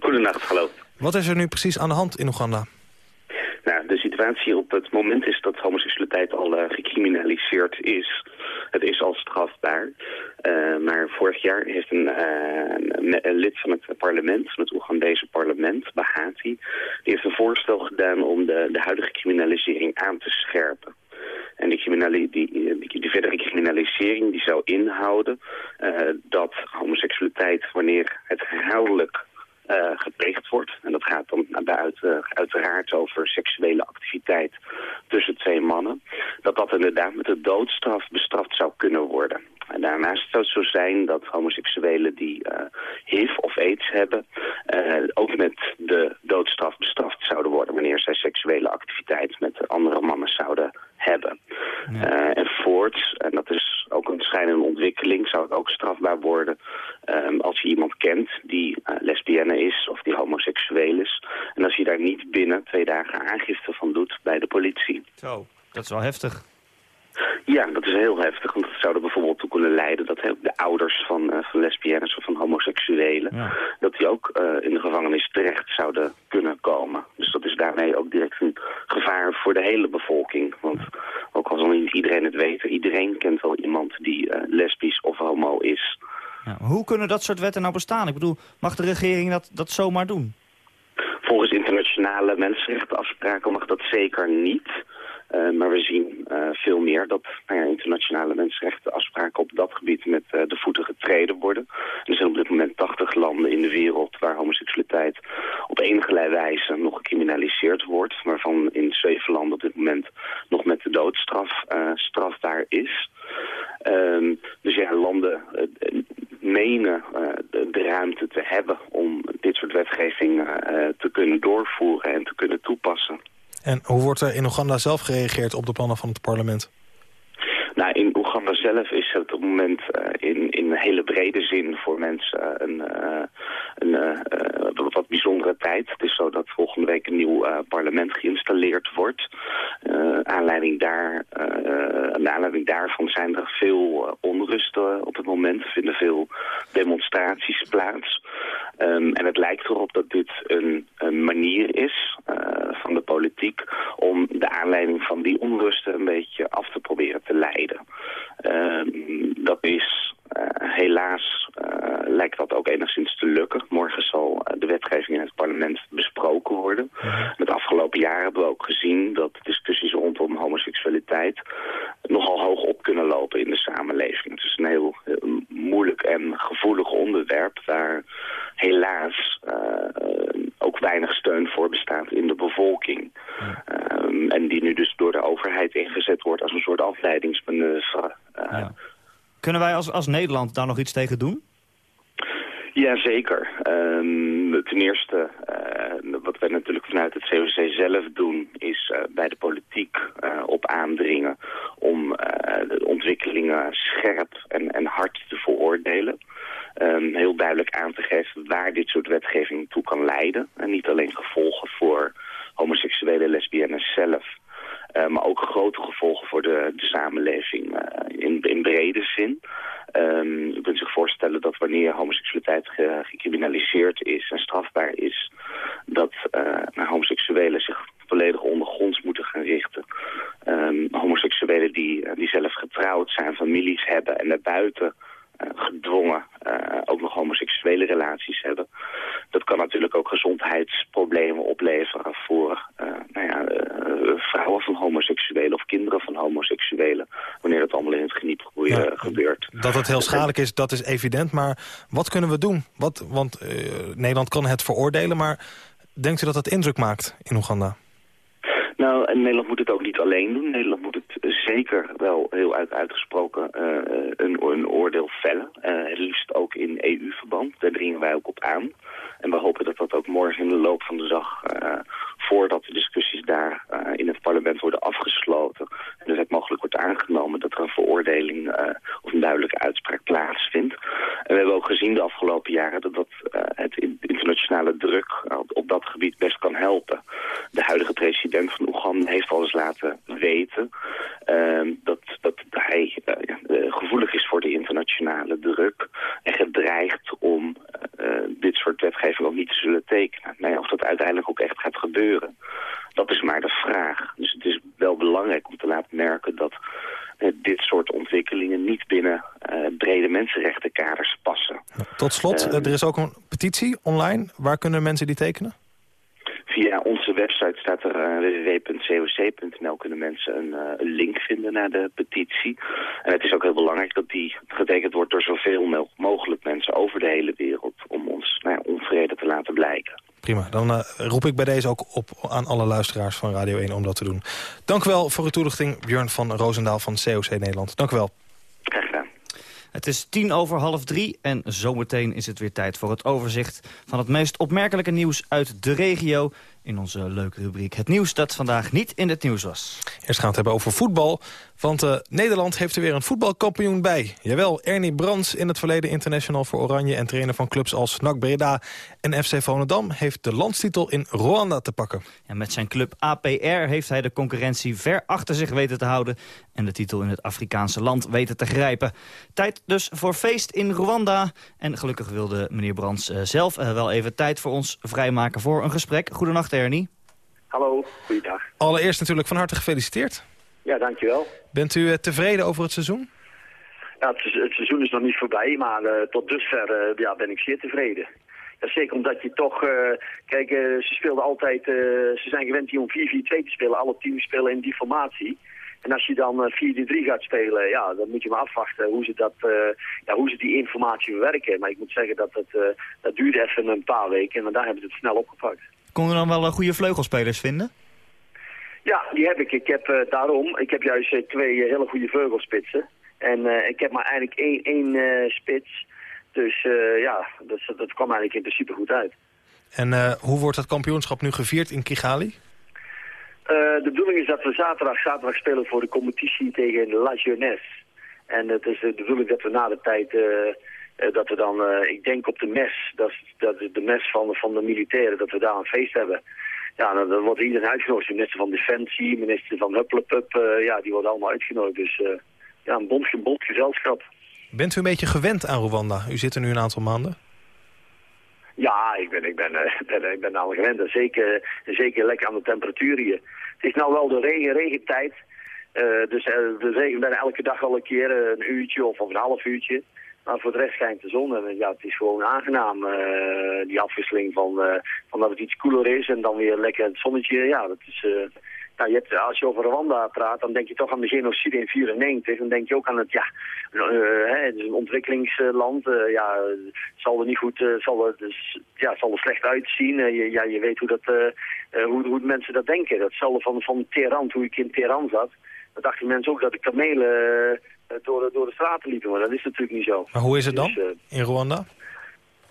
Goedenacht, hallo. Wat is er nu precies aan de hand in Oeganda? Nou, de situatie op het moment is dat homoseksualiteit al uh, gecriminaliseerd is. Het is al strafbaar. Uh, maar vorig jaar heeft een, uh, een, lid van het parlement, van het Oegandese parlement, Bahati, die heeft een voorstel gedaan om de, de huidige criminalisering aan te scherpen. En die, die, die, die, verdere criminalisering die zou inhouden dat homoseksualiteit, wanneer het herhaaldelijk uh, gepleegd wordt. En dat gaat dan uit, uiteraard over seksuele activiteit tussen twee mannen. Dat dat inderdaad met de doodstraf bestraft zou kunnen worden. En daarnaast zou het zo zijn dat homoseksuelen die uh, HIV of AIDS hebben... ook met de doodstraf bestraft zouden worden... wanneer zij seksuele activiteit met andere mannen zouden hebben. Ja. en voorts, en dat is ook een schijnende ontwikkeling... zou het ook strafbaar worden um, als je iemand kent die uh, lesbienne is of die homoseksueel is. En als je daar niet binnen twee dagen aangifte van doet bij de politie. Zo, dat is wel heftig. Ja, dat is heel heftig, want dat zou er bijvoorbeeld toe kunnen leiden dat de ouders van, uh, van lesbiennes of van homoseksuelen, ja. dat die ook uh, in de gevangenis terecht zouden kunnen komen. Dus dat is daarmee ook direct een gevaar voor de hele bevolking. Want ook al zal niet iedereen het weten, iedereen kent wel iemand die uh, lesbisch of homo is. Ja, hoe kunnen dat soort wetten nou bestaan? Ik bedoel, mag de regering dat, dat zomaar doen? Volgens internationale mensenrechtenafspraken mag dat zeker niet. Uh, maar we zien uh, veel meer dat nou ja, internationale mensenrechtenafspraken op dat gebied met uh, de voeten getreden worden. Er zijn op dit moment 80 landen in de wereld waar homoseksualiteit op enige wijze nog gecriminaliseerd wordt. Waarvan in zeven landen op dit moment nog met de doodstraf strafbaar is. Um, dus ja, landen menen de, de, ruimte te hebben om dit soort wetgeving te kunnen doorvoeren en te kunnen toepassen. En hoe wordt er in Oeganda zelf gereageerd op de plannen van het parlement? Nou, in Oeganda zelf is het op het moment uh, in, in hele brede zin voor mensen uh, een, uh, een wat bijzondere tijd. Het is zo dat volgende week een nieuw parlement geïnstalleerd wordt. aanleiding daar, aan aanleiding daarvan zijn er veel onrusten op het moment. Er vinden veel demonstraties plaats. Um, en het lijkt erop dat dit een, een manier is van de politiek om de aanleiding van die onrusten een beetje af te proberen te leiden. Uh, dat is helaas, uh, lijkt dat ook enigszins te lukken. Morgen zal de wetgeving in het parlement besproken worden. Het afgelopen jaar hebben we ook gezien dat discussies rondom homoseksualiteit nogal hoog op kunnen lopen in de samenleving. Het is een heel, moeilijk en gevoelig onderwerp waar helaas ook weinig steun voor bestaat in de bevolking. Um, en die nu dus door de overheid ingezet wordt als een soort afleidingsmanoeuvre. Uh, ja. Kunnen wij als, als Nederland daar nog iets tegen doen? Jazeker. Um, ten eerste, uh, wat wij natuurlijk vanuit het COC zelf doen... is uh, bij de politiek uh, op aandringen om de ontwikkelingen scherp en, en hard te veroordelen. Um, heel duidelijk aan te geven waar dit soort wetgeving toe kan leiden. En niet alleen gevolgen voor homoseksuele lesbiennes zelf... Uh, maar ook grote gevolgen voor de, de samenleving uh, in, in brede zin. Um, u kunt zich voorstellen dat wanneer homoseksualiteit ge, gecriminaliseerd is en strafbaar is... dat uh, homoseksuelen zich volledig ondergronds moeten gaan richten. Um, homoseksuelen die, die zelf getrouwd zijn, families hebben en daarbuiten uh, gedwongen uh, ook nog homoseksuele relaties hebben. Dat kan natuurlijk ook gezondheidsproblemen opleveren voor uh, nou ja, vrouwen van homoseksuelen of kinderen van homoseksuelen, wanneer het allemaal in het geniep gebeurt. Dat het heel schadelijk is, dat is evident. Maar wat kunnen we doen? Wat, want Nederland kan het veroordelen, maar denkt u dat dat indruk maakt in Oeganda? Nou, en Nederland moet het ook niet alleen doen. Nederland moet het zeker wel heel uit, uitgesproken een, een, oordeel vellen. het liefst ook in EU-verband. Daar dringen wij ook op aan. En we hopen dat dat ook morgen in de loop van de dag, uh, voordat de discussies daar uh, in het parlement worden afgesloten, en dus het mogelijk wordt aangenomen dat er een veroordeling uh, of een duidelijke uitspraak plaatsvindt. En we hebben ook gezien de afgelopen jaren dat dat het internationale druk op dat gebied best kan helpen. De huidige president van Oeganda heeft al eens laten weten dat, dat hij gevoelig is voor de internationale druk en gedreigd om dit soort wetgeving ook niet te zullen tekenen. Of dat uiteindelijk ook echt gaat gebeuren, dat is maar de vraag. Dus het is wel belangrijk om te laten merken dat uh, dit soort ontwikkelingen niet binnen uh, brede mensenrechtenkaders passen. Tot slot, uh, er is ook een petitie online. Waar kunnen mensen die tekenen? Via onze website staat er www.coc.nl kunnen mensen een, een, link vinden naar de petitie. En het is ook heel belangrijk dat die getekend wordt door zoveel mogelijk mensen over de hele wereld om ons nou ja, onvrede te laten blijken. Prima, dan uh, roep ik bij deze ook op aan alle luisteraars van Radio 1 om dat te doen. Dank u wel voor uw toelichting, Björn van Roosendaal van COC Nederland. Dank u wel. Graag gedaan. Het is tien over half drie en zometeen is het weer tijd voor het overzicht... van het meest opmerkelijke nieuws uit de regio in onze leuke rubriek. Het nieuws dat vandaag niet in het nieuws was. Eerst gaan we het hebben over voetbal. Want uh, Nederland heeft er weer een voetbalkampioen bij. Jawel, Ernie Brands, in het verleden international voor Oranje... en trainer van clubs als NAC Breda en FC Volendam... heeft de landstitel in Rwanda te pakken. En met zijn club APR heeft hij de concurrentie ver achter zich weten te houden... en de titel in het Afrikaanse land weten te grijpen. Tijd dus voor feest in Rwanda. En gelukkig wilde meneer Brands uh, zelf uh, wel even tijd voor ons vrijmaken voor een gesprek. Goedenacht, Hallo, goeiedag. Allereerst natuurlijk van harte gefeliciteerd. Ja, dankjewel. Bent u uh, tevreden over het seizoen? Ja, het, het, seizoen is nog niet voorbij, maar uh, tot dusver uh, ja, ben ik zeer tevreden. Ja, zeker omdat je toch... kijk, ze speelden altijd... ze zijn gewend hier om 4-4-2 te spelen. Alle teams spelen in die formatie. En als je dan 4-3 gaat spelen, ja, dan moet je maar afwachten hoe ze, dat, ja, hoe ze die informatie verwerken. Maar ik moet zeggen dat het, dat duurde even een paar weken en daar hebben ze het snel opgepakt. Kon je dan wel goede vleugelspelers vinden? Ja, die heb ik. Ik heb uh, daarom, ik heb juist uh, twee uh, hele goede vleugelspitsen. En ik heb maar eigenlijk één, één spits. Dus ja, dat, dat kwam eigenlijk in principe goed uit. En hoe wordt het kampioenschap nu gevierd in Kigali? de bedoeling is dat we zaterdag, zaterdag spelen voor de competitie tegen La Jeunesse. En het is de bedoeling dat we na de tijd... dat we dan, ik denk op de mes, dat dat de mes van, van de militairen, dat we daar een feest hebben. Ja, dan, dan wordt iedereen uitgenodigd. Minister van Defensie, minister van Hupplepup, uh, ja, die worden allemaal uitgenodigd. Dus ja, een bond, een bond gezelschap. Bent u een beetje gewend aan Rwanda? U zit er nu een aantal maanden. Ja, ik ben, ik ben, (laughs) ben, ik ben al gewend. En zeker, zeker lekker aan de temperatuur hier. Het is nou wel de regen, regentijd. dus de regen bijna elke dag wel een keer, een uurtje of, of een half uurtje. Maar voor de rest schijnt de zon en ja, het is gewoon aangenaam, uh, die afwisseling van, uh, van dat het iets koeler is en dan weer lekker het zonnetje. Ja, dat is... Nou, je hebt, als je over Rwanda praat, dan denk je toch aan de genocide in 94. Dan denk je ook aan het, ja, hè, het is een ontwikkelingsland. ja, zal er niet goed, zal er, dus, ja, zal er slecht uitzien. je, ja, je weet hoe, dat, hoe, hoe mensen dat denken. Datzelfde van, van Teheran, toen ik in Teheran zat. Dan dachten mensen ook dat de kamelen door, de, door de straten liepen, maar dat is natuurlijk niet zo. Maar hoe is het dan dus, in Rwanda?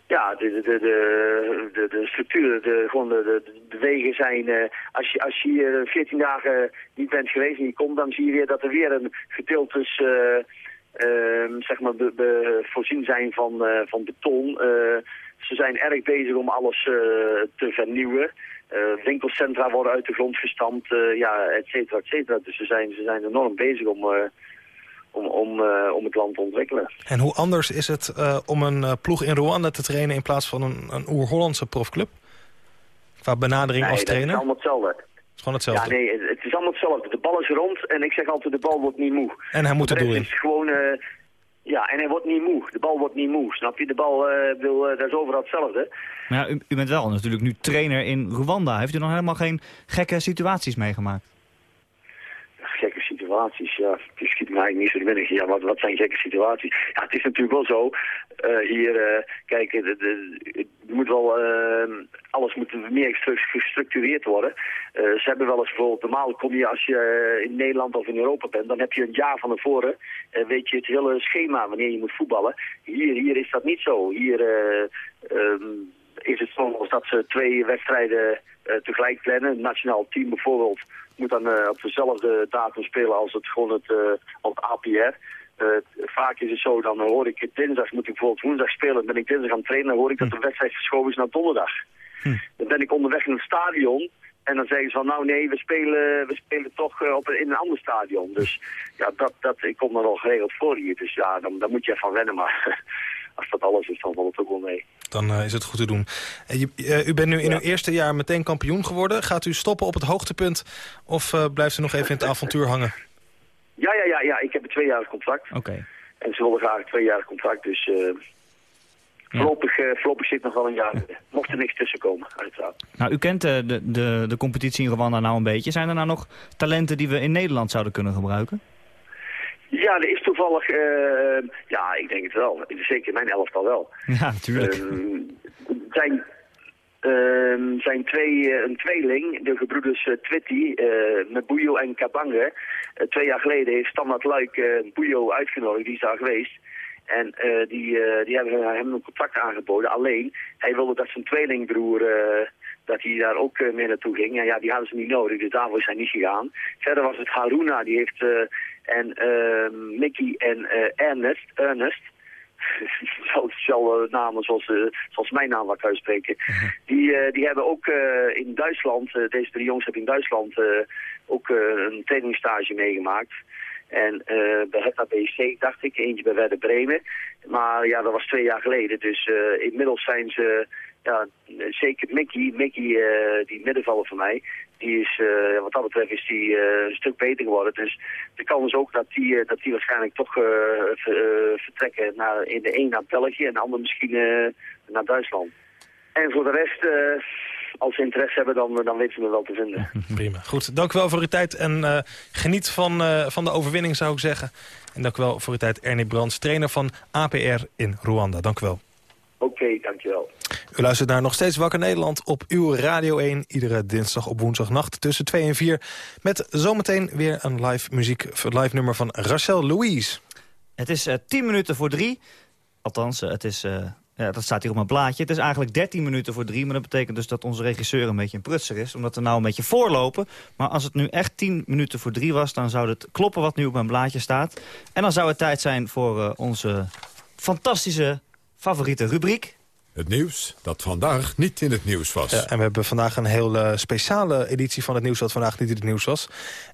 Ja, de, de, de, de, de structuur, de, gewoon de, wegen zijn... Uh, als, je, als je hier 14 dagen niet bent geweest en je komt, dan zie je weer dat er weer een gedeeltes... Uh, uh, zeg maar, be, be, voorzien zijn van, van beton. Ze zijn erg bezig om alles te vernieuwen. Winkelcentra worden uit de grond gestampt, ja, et cetera, et cetera. Dus ze zijn, ze zijn enorm bezig om, om, om, uh, om het land te ontwikkelen. En hoe anders is het uh, om een uh, ploeg in Rwanda te trainen... in plaats van een, een oer-Hollandse profclub? Qua benadering nee, als trainer? het is allemaal hetzelfde. Het is gewoon hetzelfde? Ja, nee, het is allemaal hetzelfde. De bal is rond en ik zeg altijd, de bal wordt niet moe. En hij moet er doel in? is gewoon... ja, en hij wordt niet moe. De bal wordt niet moe, snap je? De bal wil, dat is overal hetzelfde. Maar ja, u, u bent wel natuurlijk nu trainer in Rwanda. Heeft u nog helemaal geen gekke situaties meegemaakt? Gekke situaties. Ja, me eigenlijk niet zo binnen. Ja, wat, wat zijn gekke situaties? Ja, het is natuurlijk wel zo. Uh, hier, uh, kijk, de, de, moet wel, uh, alles moet meer gestructureerd worden. ze hebben wel eens bijvoorbeeld, normaal kom je als je in Nederland of in Europa bent, dan heb je een jaar van tevoren, weet je het hele schema wanneer je moet voetballen. Hier, hier is dat niet zo. Hier um, is het soms dat ze twee wedstrijden tegelijk plannen. Het nationaal team bijvoorbeeld moet dan uh, op dezelfde datum spelen als het gewoon het, uh, op APR. Eh, vaak is het zo, dan hoor ik dinsdag, moet ik bijvoorbeeld woensdag spelen, ben ik dinsdag aan het trainen, dan hoor ik dat de wedstrijd verschoven is naar donderdag. Hm. Dan ben ik onderweg in het stadion en dan zeggen ze van, nou nee, we spelen, we spelen toch op, in een ander stadion. Dus ja, dat, dat, ik kom er wel geregeld voor hier, dus ja, dan, dan moet je even wennen, maar (laughs) als dat alles is, dan valt het ook wel mee. Dan uh, is het goed te doen. Uh, je, uh, u bent nu in uw eerste jaar meteen kampioen geworden. Gaat u stoppen op het hoogtepunt of blijft u nog even in het avontuur hangen? Ja, ja, ja, ja. ik heb een tweejarig contract. Oké. En ze willen graag een tweejarig contract, dus... Ja. Voorlopig, voorlopig zit nog wel een jaar. Mocht er niks tussen komen, uiteraard. Nou, u kent de, de, de competitie in Rwanda nou een beetje. Zijn er nou nog talenten die we in Nederland zouden kunnen gebruiken? Ja, er is toevallig, uh, ja, ik denk het wel. Zeker mijn elftal wel. (laughs) Ja, natuurlijk. Uh, zijn, uh, zijn twee, eh, een tweeling, de gebroeders uh, Twitty, Mebuyo en Kabange. twee jaar geleden heeft Standard Luik uh, uitgenodigd, die is daar geweest. En die, die hebben hem een contact aangeboden. Alleen, hij wilde dat zijn tweelingbroer dat hij daar ook mee naartoe ging. En ja, die hadden ze niet nodig, dus daarvoor is hij niet gegaan. Verder was het Haruna, die heeft en uh, Mickey en uh, Ernest, Ernest (laughs) dezelfde namen zoals, uh, zoals mijn naam wat ik uitspreken. Mhm. Die, uh, die hebben ook uh, in Duitsland, deze drie jongens hebben in Duitsland ook een trainingsstage meegemaakt. En bij het ABC dacht ik, eentje bij Werder Bremen. Maar ja, dat was twee jaar geleden. Dus inmiddels zijn ze ja, zeker Mickey, Mickey die middenvaller van mij, die is, uh, wat dat betreft is die uh, een stuk beter geworden. Dus de kans is ook dat die, dat die waarschijnlijk toch vertrekken naar, in de een naar België en de ander misschien naar Duitsland. En voor de rest, als ze interesse hebben, dan, dan weten ze me wel te vinden. (laughs) Prima. Goed, dank u wel voor uw tijd en geniet van, van de overwinning zou ik zeggen. En dank u wel voor uw tijd, Ernie Brands, trainer van APR in Rwanda. Dank u wel. Oké, dankjewel. U luistert naar Nog Steeds Wakker Nederland op uw Radio 1. Iedere dinsdag op woensdagnacht tussen 2 en 4. Met zometeen weer een live muziek, live nummer van Rachel Louise. Het is uh, eh, 10 minuten voor drie. Althans, uh, het is... Uh, ja, dat staat hier op mijn blaadje. Het is eigenlijk 13 minuten voor drie, maar dat betekent dus dat onze regisseur een beetje een prutser is. Omdat we nou een beetje voorlopen. Maar als het nu echt 10 minuten voor drie was, dan zou het kloppen wat nu op mijn blaadje staat. En dan zou het tijd zijn voor onze fantastische favoriete rubriek. Het nieuws dat vandaag niet in het nieuws was. Ja, en we hebben vandaag een hele speciale editie van het nieuws dat vandaag niet in het nieuws was.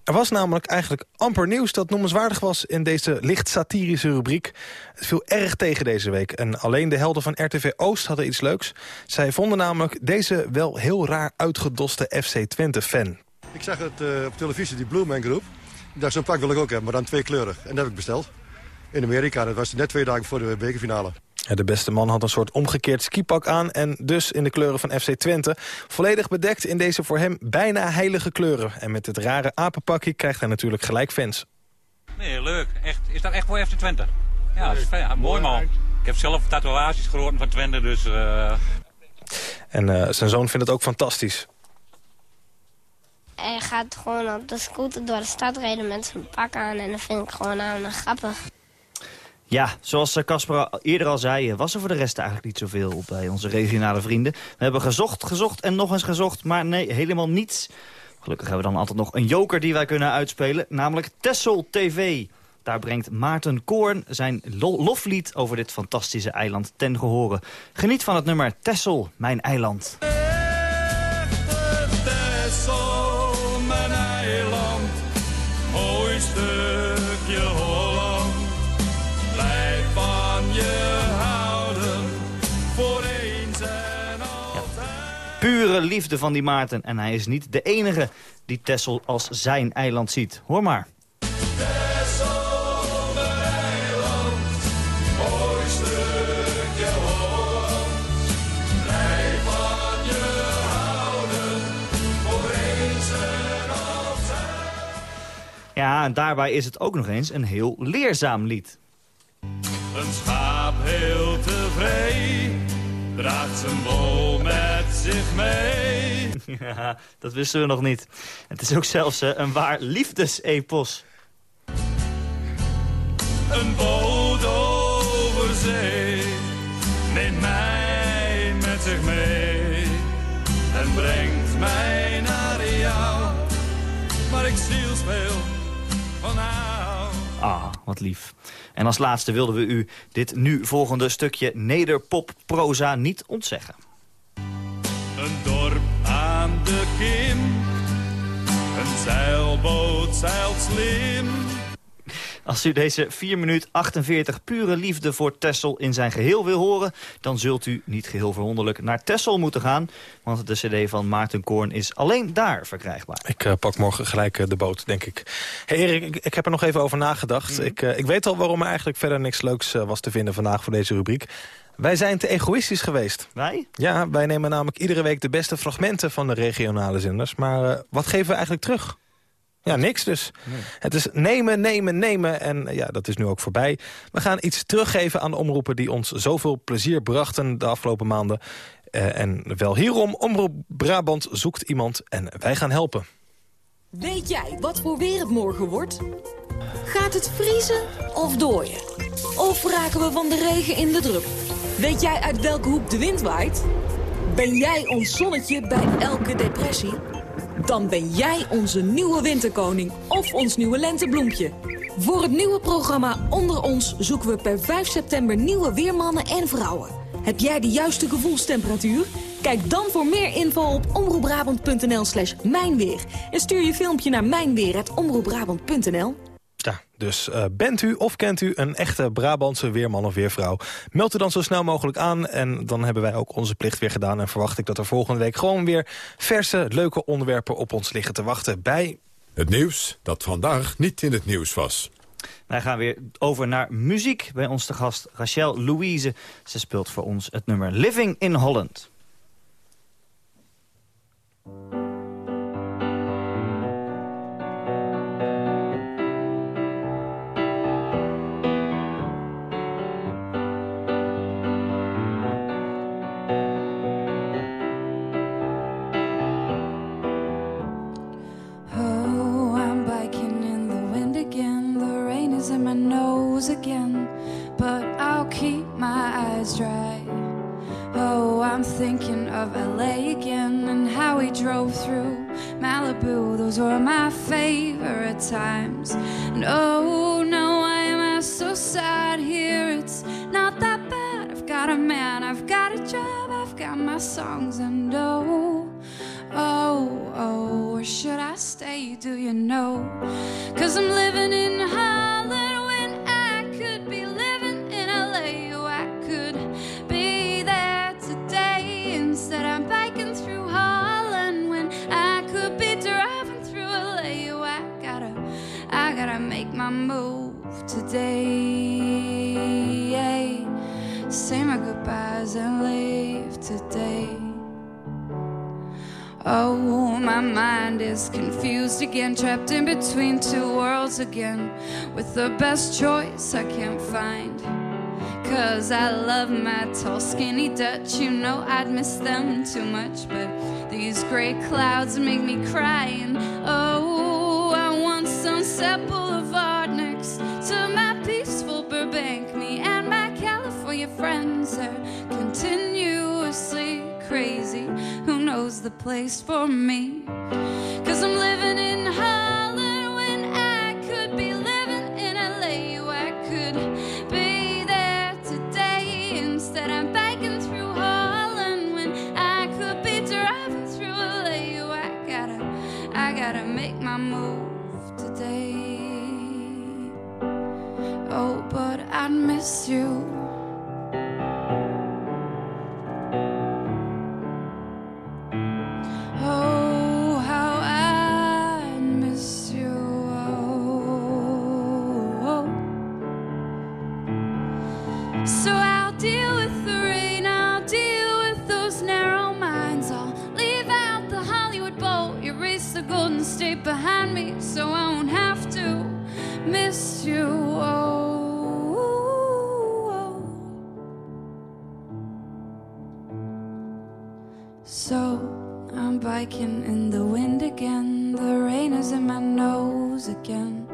Er was namelijk eigenlijk amper nieuws dat noemenswaardig was in deze licht satirische rubriek. Het viel erg tegen deze week en alleen de helden van RTV Oost hadden iets leuks. Zij vonden namelijk deze wel heel raar uitgedoste FC Twente-fan. Ik zag het uh, op televisie, die Blue Man Group. Ik dacht, zo'n pak wil ik ook hebben, maar dan tweekleurig. En dat heb ik besteld. In Amerika, dat was net twee dagen voor de bekerfinale. De beste man had een soort omgekeerd skipak aan... en dus in de kleuren van FC Twente. Volledig bedekt in deze voor hem bijna heilige kleuren. En met het rare apenpakje krijgt hij natuurlijk gelijk fans. Nee, leuk. Echt, is dat echt voor FC Twente? Ja, is ja mooi man. Ik heb zelf tatoeages gehoord van Twente, dus... Uh... En uh, zijn zoon vindt het ook fantastisch. Hij gaat gewoon op de scooter door de stad rijden met zijn pak aan... en dat vind ik gewoon aan grappig. Ja, zoals eh, Casper eerder al zei, eh, was er voor de rest eigenlijk niet zoveel bij onze regionale vrienden. We hebben gezocht, gezocht en nog eens gezocht, maar nee, helemaal niets. Gelukkig hebben we dan altijd nog een joker die wij kunnen uitspelen, namelijk Tessel TV. Daar brengt Maarten Koorn zijn loflied over dit fantastische eiland ten gehore. Geniet van het nummer Tessel, mijn eiland. Pure liefde van die Maarten. En hij is niet de enige die Tessel als zijn eiland ziet. Hoor maar. Ja, en daarbij is het ook nog eens een heel leerzaam lied. Een schaap heel tevreden draagt zijn wol met zich mee. (laughs) Ja, dat wisten we nog niet. Het is ook zelfs een waar liefdesepos. Een boot over zee neemt mij met zich mee en brengt mij naar jou. Maar ik zielspeel van jou. Ah, wat lief. En als laatste wilden we u dit nu volgende stukje nederpop-proza niet ontzeggen. Een dorp aan de Kim, een zeilboot zeilt slim. Als u deze 4 minuut 48 pure liefde voor Tessel in zijn geheel wil horen... dan zult u, niet geheel verwonderlijk, naar Tessel moeten gaan. Want de cd van Maarten Koorn is alleen daar verkrijgbaar. Ik uh, pak morgen gelijk uh, de boot, denk ik. Hey Erik, ik, ik, heb er nog even over nagedacht. Mm. Ik, uh, ik weet al waarom er eigenlijk verder niks leuks was te vinden vandaag voor deze rubriek. Wij zijn te egoïstisch geweest. Wij? Ja, wij nemen namelijk iedere week de beste fragmenten van de regionale zenders. Maar wat geven we eigenlijk terug? Ja, niks dus. Nee. Het is nemen, nemen, nemen. En ja, dat is nu ook voorbij. We gaan iets teruggeven aan de omroepen die ons zoveel plezier brachten de afgelopen maanden. Uh, en wel hierom, Omroep Brabant zoekt iemand en wij gaan helpen. Weet jij wat voor weer het morgen wordt? Gaat het vriezen of dooien? Of raken we van de regen in de drup? Weet jij uit welke hoek de wind waait? Ben jij ons zonnetje bij elke depressie? Dan ben jij onze nieuwe winterkoning of ons nieuwe lentebloempje. Voor het nieuwe programma Onder ons zoeken we per 5 september nieuwe weermannen en vrouwen. Heb jij de juiste gevoelstemperatuur? Kijk dan voor meer info op omroepbrabant.nl slash mijnweer. En stuur je filmpje naar mijnweer.omroepbrabant.nl. Ja, dus uh, bent u of kent u een echte Brabantse weerman of weervrouw? Meld u dan zo snel mogelijk aan en dan hebben wij ook onze plicht weer gedaan. En verwacht ik dat er volgende week gewoon weer verse, leuke onderwerpen op ons liggen te wachten bij... Het nieuws dat vandaag niet in het nieuws was. Wij gaan weer over naar muziek. Bij ons te gast Rachel Louise. Ze speelt voor ons het nummer Living in Holland. Again, but I'll keep my eyes dry. Oh, I'm thinking of LA again and how we drove through Malibu. Those were my favorite times. And oh, no, why am I so sad here? It's not that bad. I've got a man, I've got a job, I've got my songs, and oh, oh, oh, where should I stay? Do you know? Cause I'm living in Holland. Goodbyes and leave today. Oh, my mind is confused again, trapped in between two worlds again, with the best choice I can't find. Cause I love my tall, skinny Dutch, you know I'd miss them too much, but these gray clouds make me cry, and oh, I want sunset boulevard Knows the place for me? Cause I'm living in Holland when I could be living in LA. I could be there today. Instead, I'm biking through Holland when I could be driving through LA. I gotta, I gotta make my move today. Oh, but I'd miss you. You. Oh, oh. So I'm biking in the wind again. The rain is in my nose again.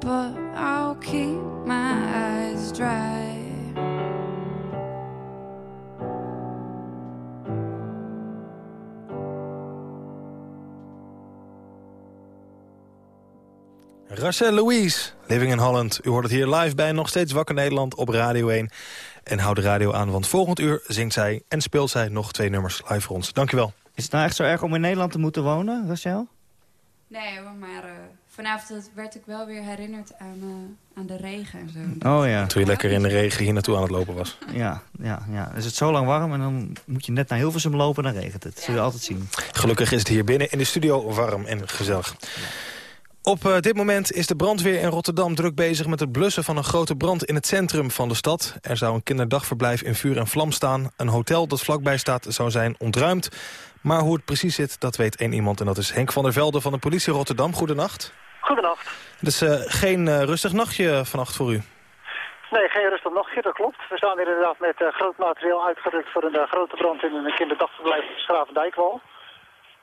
But I'll keep my eyes dry. Rachel Louise, Living in Holland. U hoort het hier live bij Nog Steeds Wakker Nederland op Radio 1. En houd de radio aan, want volgend uur zingt zij en speelt zij nog twee nummers live voor ons. Dankjewel. Is het nou echt zo erg om in Nederland te moeten wonen, Rachel? Nee hoor, maar uh, vanavond werd ik wel weer herinnerd aan, uh, aan de regen en zo. Oh ja. Toen je lekker in de regen hier naartoe aan het lopen was. Ja, ja, ja. Is het zo lang warm en dan moet je net naar Hilversum lopen en dan regent het. Dat zul je altijd zien. Gelukkig is het hier binnen in de studio warm en gezellig. Op uh, dit moment is de brandweer in Rotterdam druk bezig met het blussen van een grote brand in het centrum van de stad. Er zou een kinderdagverblijf in vuur en vlam staan. Een hotel dat vlakbij staat zou zijn ontruimd. Maar hoe het precies zit, dat weet één iemand en dat is Henk van der Velde van de politie Rotterdam. Goedenacht. Goedenacht. Dus uh, geen uh, rustig nachtje vannacht voor u? Nee, geen rustig nachtje, dat klopt. We staan inderdaad met groot materiaal uitgerukt voor een grote brand in een kinderdagverblijf in Schravendijkwal.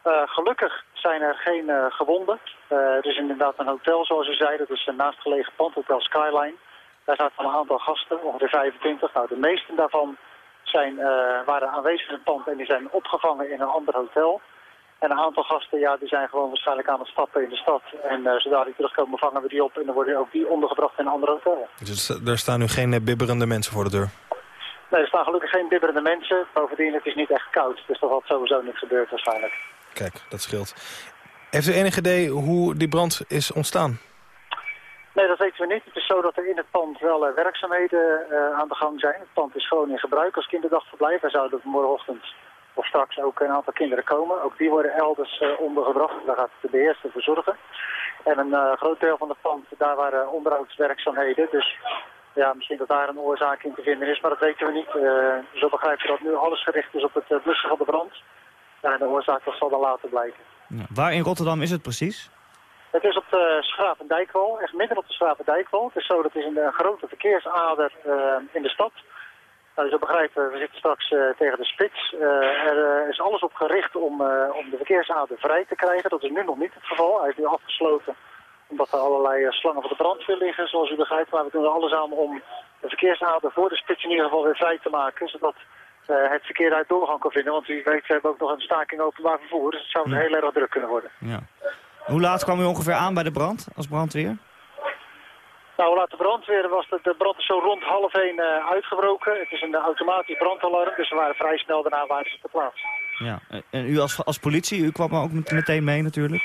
Uh, gelukkig zijn er geen uh, gewonden. Uh, er is inderdaad een hotel, zoals u zei. Dat is een naastgelegen pand, Hotel Skyline. Daar zaten een aantal gasten, ongeveer 25. Nou, de meesten daarvan zijn, waren aanwezig in het pand en die zijn opgevangen in een ander hotel. En een aantal gasten, ja, die zijn gewoon waarschijnlijk aan het stappen in de stad. En zodra die terugkomen, vangen we die op en dan worden ook die ondergebracht in een ander hotel. Dus er staan nu geen bibberende mensen voor de deur? Nee, er staan gelukkig geen bibberende mensen. Bovendien, het is niet echt koud, dus dat had sowieso niet gebeurd waarschijnlijk. Kijk, dat scheelt. Heeft u enig idee hoe die brand is ontstaan? Nee, dat weten we niet. Het is zo dat er in het pand wel uh, werkzaamheden uh, aan de gang zijn. Het pand is gewoon in gebruik als kinderdagverblijf. Er zouden morgenochtend of straks ook een aantal kinderen komen. Ook die worden elders uh, ondergebracht. Daar gaat de beheerster voor zorgen. En een groot deel van het pand, daar waren onderhoudswerkzaamheden. Dus ja, misschien dat daar een oorzaak in te vinden is, maar dat weten we niet. zo begrijpen we dat nu alles gericht is op het blussen van de brand. Ja, de oorzaak zal dan later blijken. Ja. Waar in Rotterdam is het precies? Het is op de Schravendijkwal, echt midden op de Schravendijkwal. Het is zo, dat is een, een grote verkeersader uh, in de stad. Nou, zo begrijpen, we zitten straks uh, tegen de spits. Uh, er is alles op gericht om, om de verkeersader vrij te krijgen. Dat is nu nog niet het geval. Hij is nu afgesloten omdat er allerlei slangen van de brandweer liggen, zoals u begrijpt. Maar we doen er alles aan om de verkeersader voor de spits in ieder geval weer vrij te maken. Zodat het verkeer uit doorgang kan vinden. Want u weet, we hebben ook nog een staking openbaar vervoer. Dus het zou ja. heel erg druk kunnen worden. Ja. Hoe laat kwam u ongeveer aan bij de brand, als brandweer? Nou, laat de brandweer was de, de brand is zo rond half één uh, uitgebroken. Het is een automatisch brandalarm, dus we waren vrij snel daarna waren ze ter plaatse. Ja, en u als, als politie, u kwam ook met, meteen mee natuurlijk?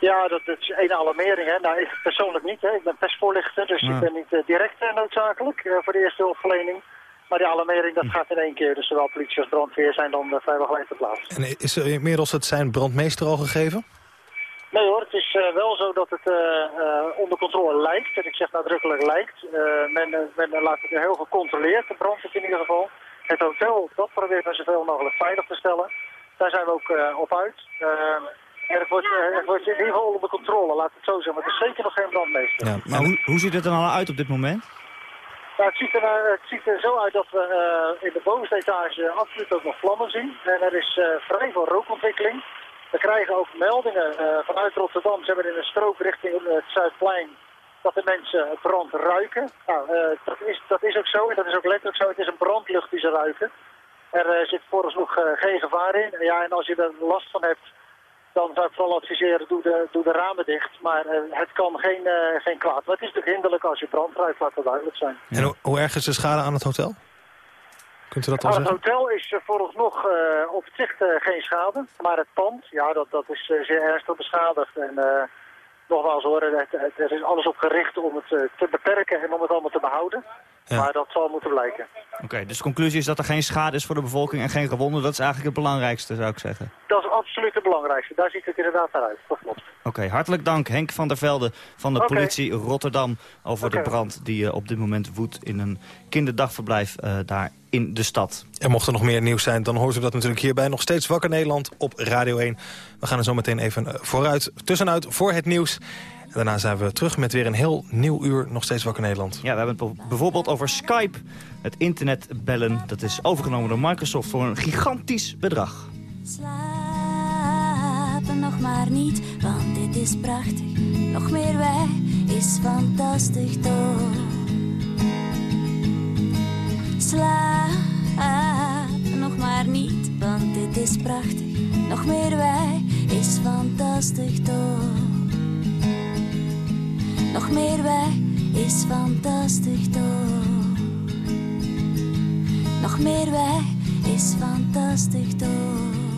Ja, dat, dat is één alarmering. Hè. Nou, ik persoonlijk niet. Hè. Ik ben persvoorlichter, dus ja. ik ben niet uh, direct uh, noodzakelijk voor de eerste hulpverlening. Maar die alarmering dat gaat in één keer. Dus zowel politie als brandweer zijn dan uh, vrijwel gelijk te plaatsen. En is er inmiddels het zijn brandmeester al gegeven? Nee hoor, het is uh, wel zo dat het uh, onder controle lijkt. En ik zeg nadrukkelijk lijkt. men, men laat het heel gecontroleerd, de brand in ieder geval. Het hotel, dat probeert men zoveel mogelijk veilig te stellen. Daar zijn we ook op uit. en het wordt, het wordt in ieder geval onder controle, laat het zo zeggen. Maar het is zeker nog geen brandmeester. Ja, maar hoe, hoe ziet het er dan uit op dit moment? Nou, het, ziet er, het ziet er zo uit dat we uh, in de bovenste etage absoluut ook nog vlammen zien. En er is uh, vrij veel rookontwikkeling. We krijgen ook meldingen vanuit Rotterdam. Ze hebben in een strook richting het Zuidplein dat de mensen brand ruiken. Nou, dat, is, dat is ook zo en dat is ook letterlijk zo. Het is een brandlucht die ze ruiken. Er zit vooralsnog geen gevaar in. Ja, en als je er last van hebt, dan zou ik vooral adviseren, doe de, doe de ramen dicht. Maar uh, het kan geen, uh, geen kwaad. Maar het is natuurlijk hinderlijk als je brand laat dat duidelijk zijn. En hoe, erg is de schade aan het hotel? Kunt u dat al nou, zeggen? Het hotel is uh, vooralsnog op zich geen schade. Maar het pand, ja, dat, dat is zeer ernstig beschadigd. En nogmaals hoor, er is alles op gericht om het te beperken en om het allemaal te behouden. Ja. Maar dat zal moeten blijken. Oké, okay, dus de conclusie is dat er geen schade is voor de bevolking en geen gewonden. Dat is eigenlijk het belangrijkste, zou ik zeggen. Dat is absoluut het belangrijkste. Daar ziet het inderdaad naar uit. Dat klopt. Oké, okay, hartelijk dank Henk van der Velde van de okay. politie Rotterdam... over de brand die uh, op dit moment woedt in een kinderdagverblijf uh, daar in de stad. En mocht er nog meer nieuws zijn, dan hoort u dat natuurlijk hierbij. Nog steeds Wakker Nederland op Radio 1. We gaan er zo meteen even vooruit, tussenuit voor het nieuws. Daarna zijn we terug met weer een heel nieuw uur nog steeds wakker Nederland. Ja, we hebben het bijvoorbeeld over Skype. Het internetbellen, dat is overgenomen door Microsoft voor een gigantisch bedrag. Slapen nog maar niet, want dit is prachtig. Nog meer wij is fantastisch toch. Slapen nog maar niet, want dit is prachtig. Nog meer wij is fantastisch toch. Nog meer wij is fantastisch toch. Nog meer wij is fantastisch toch.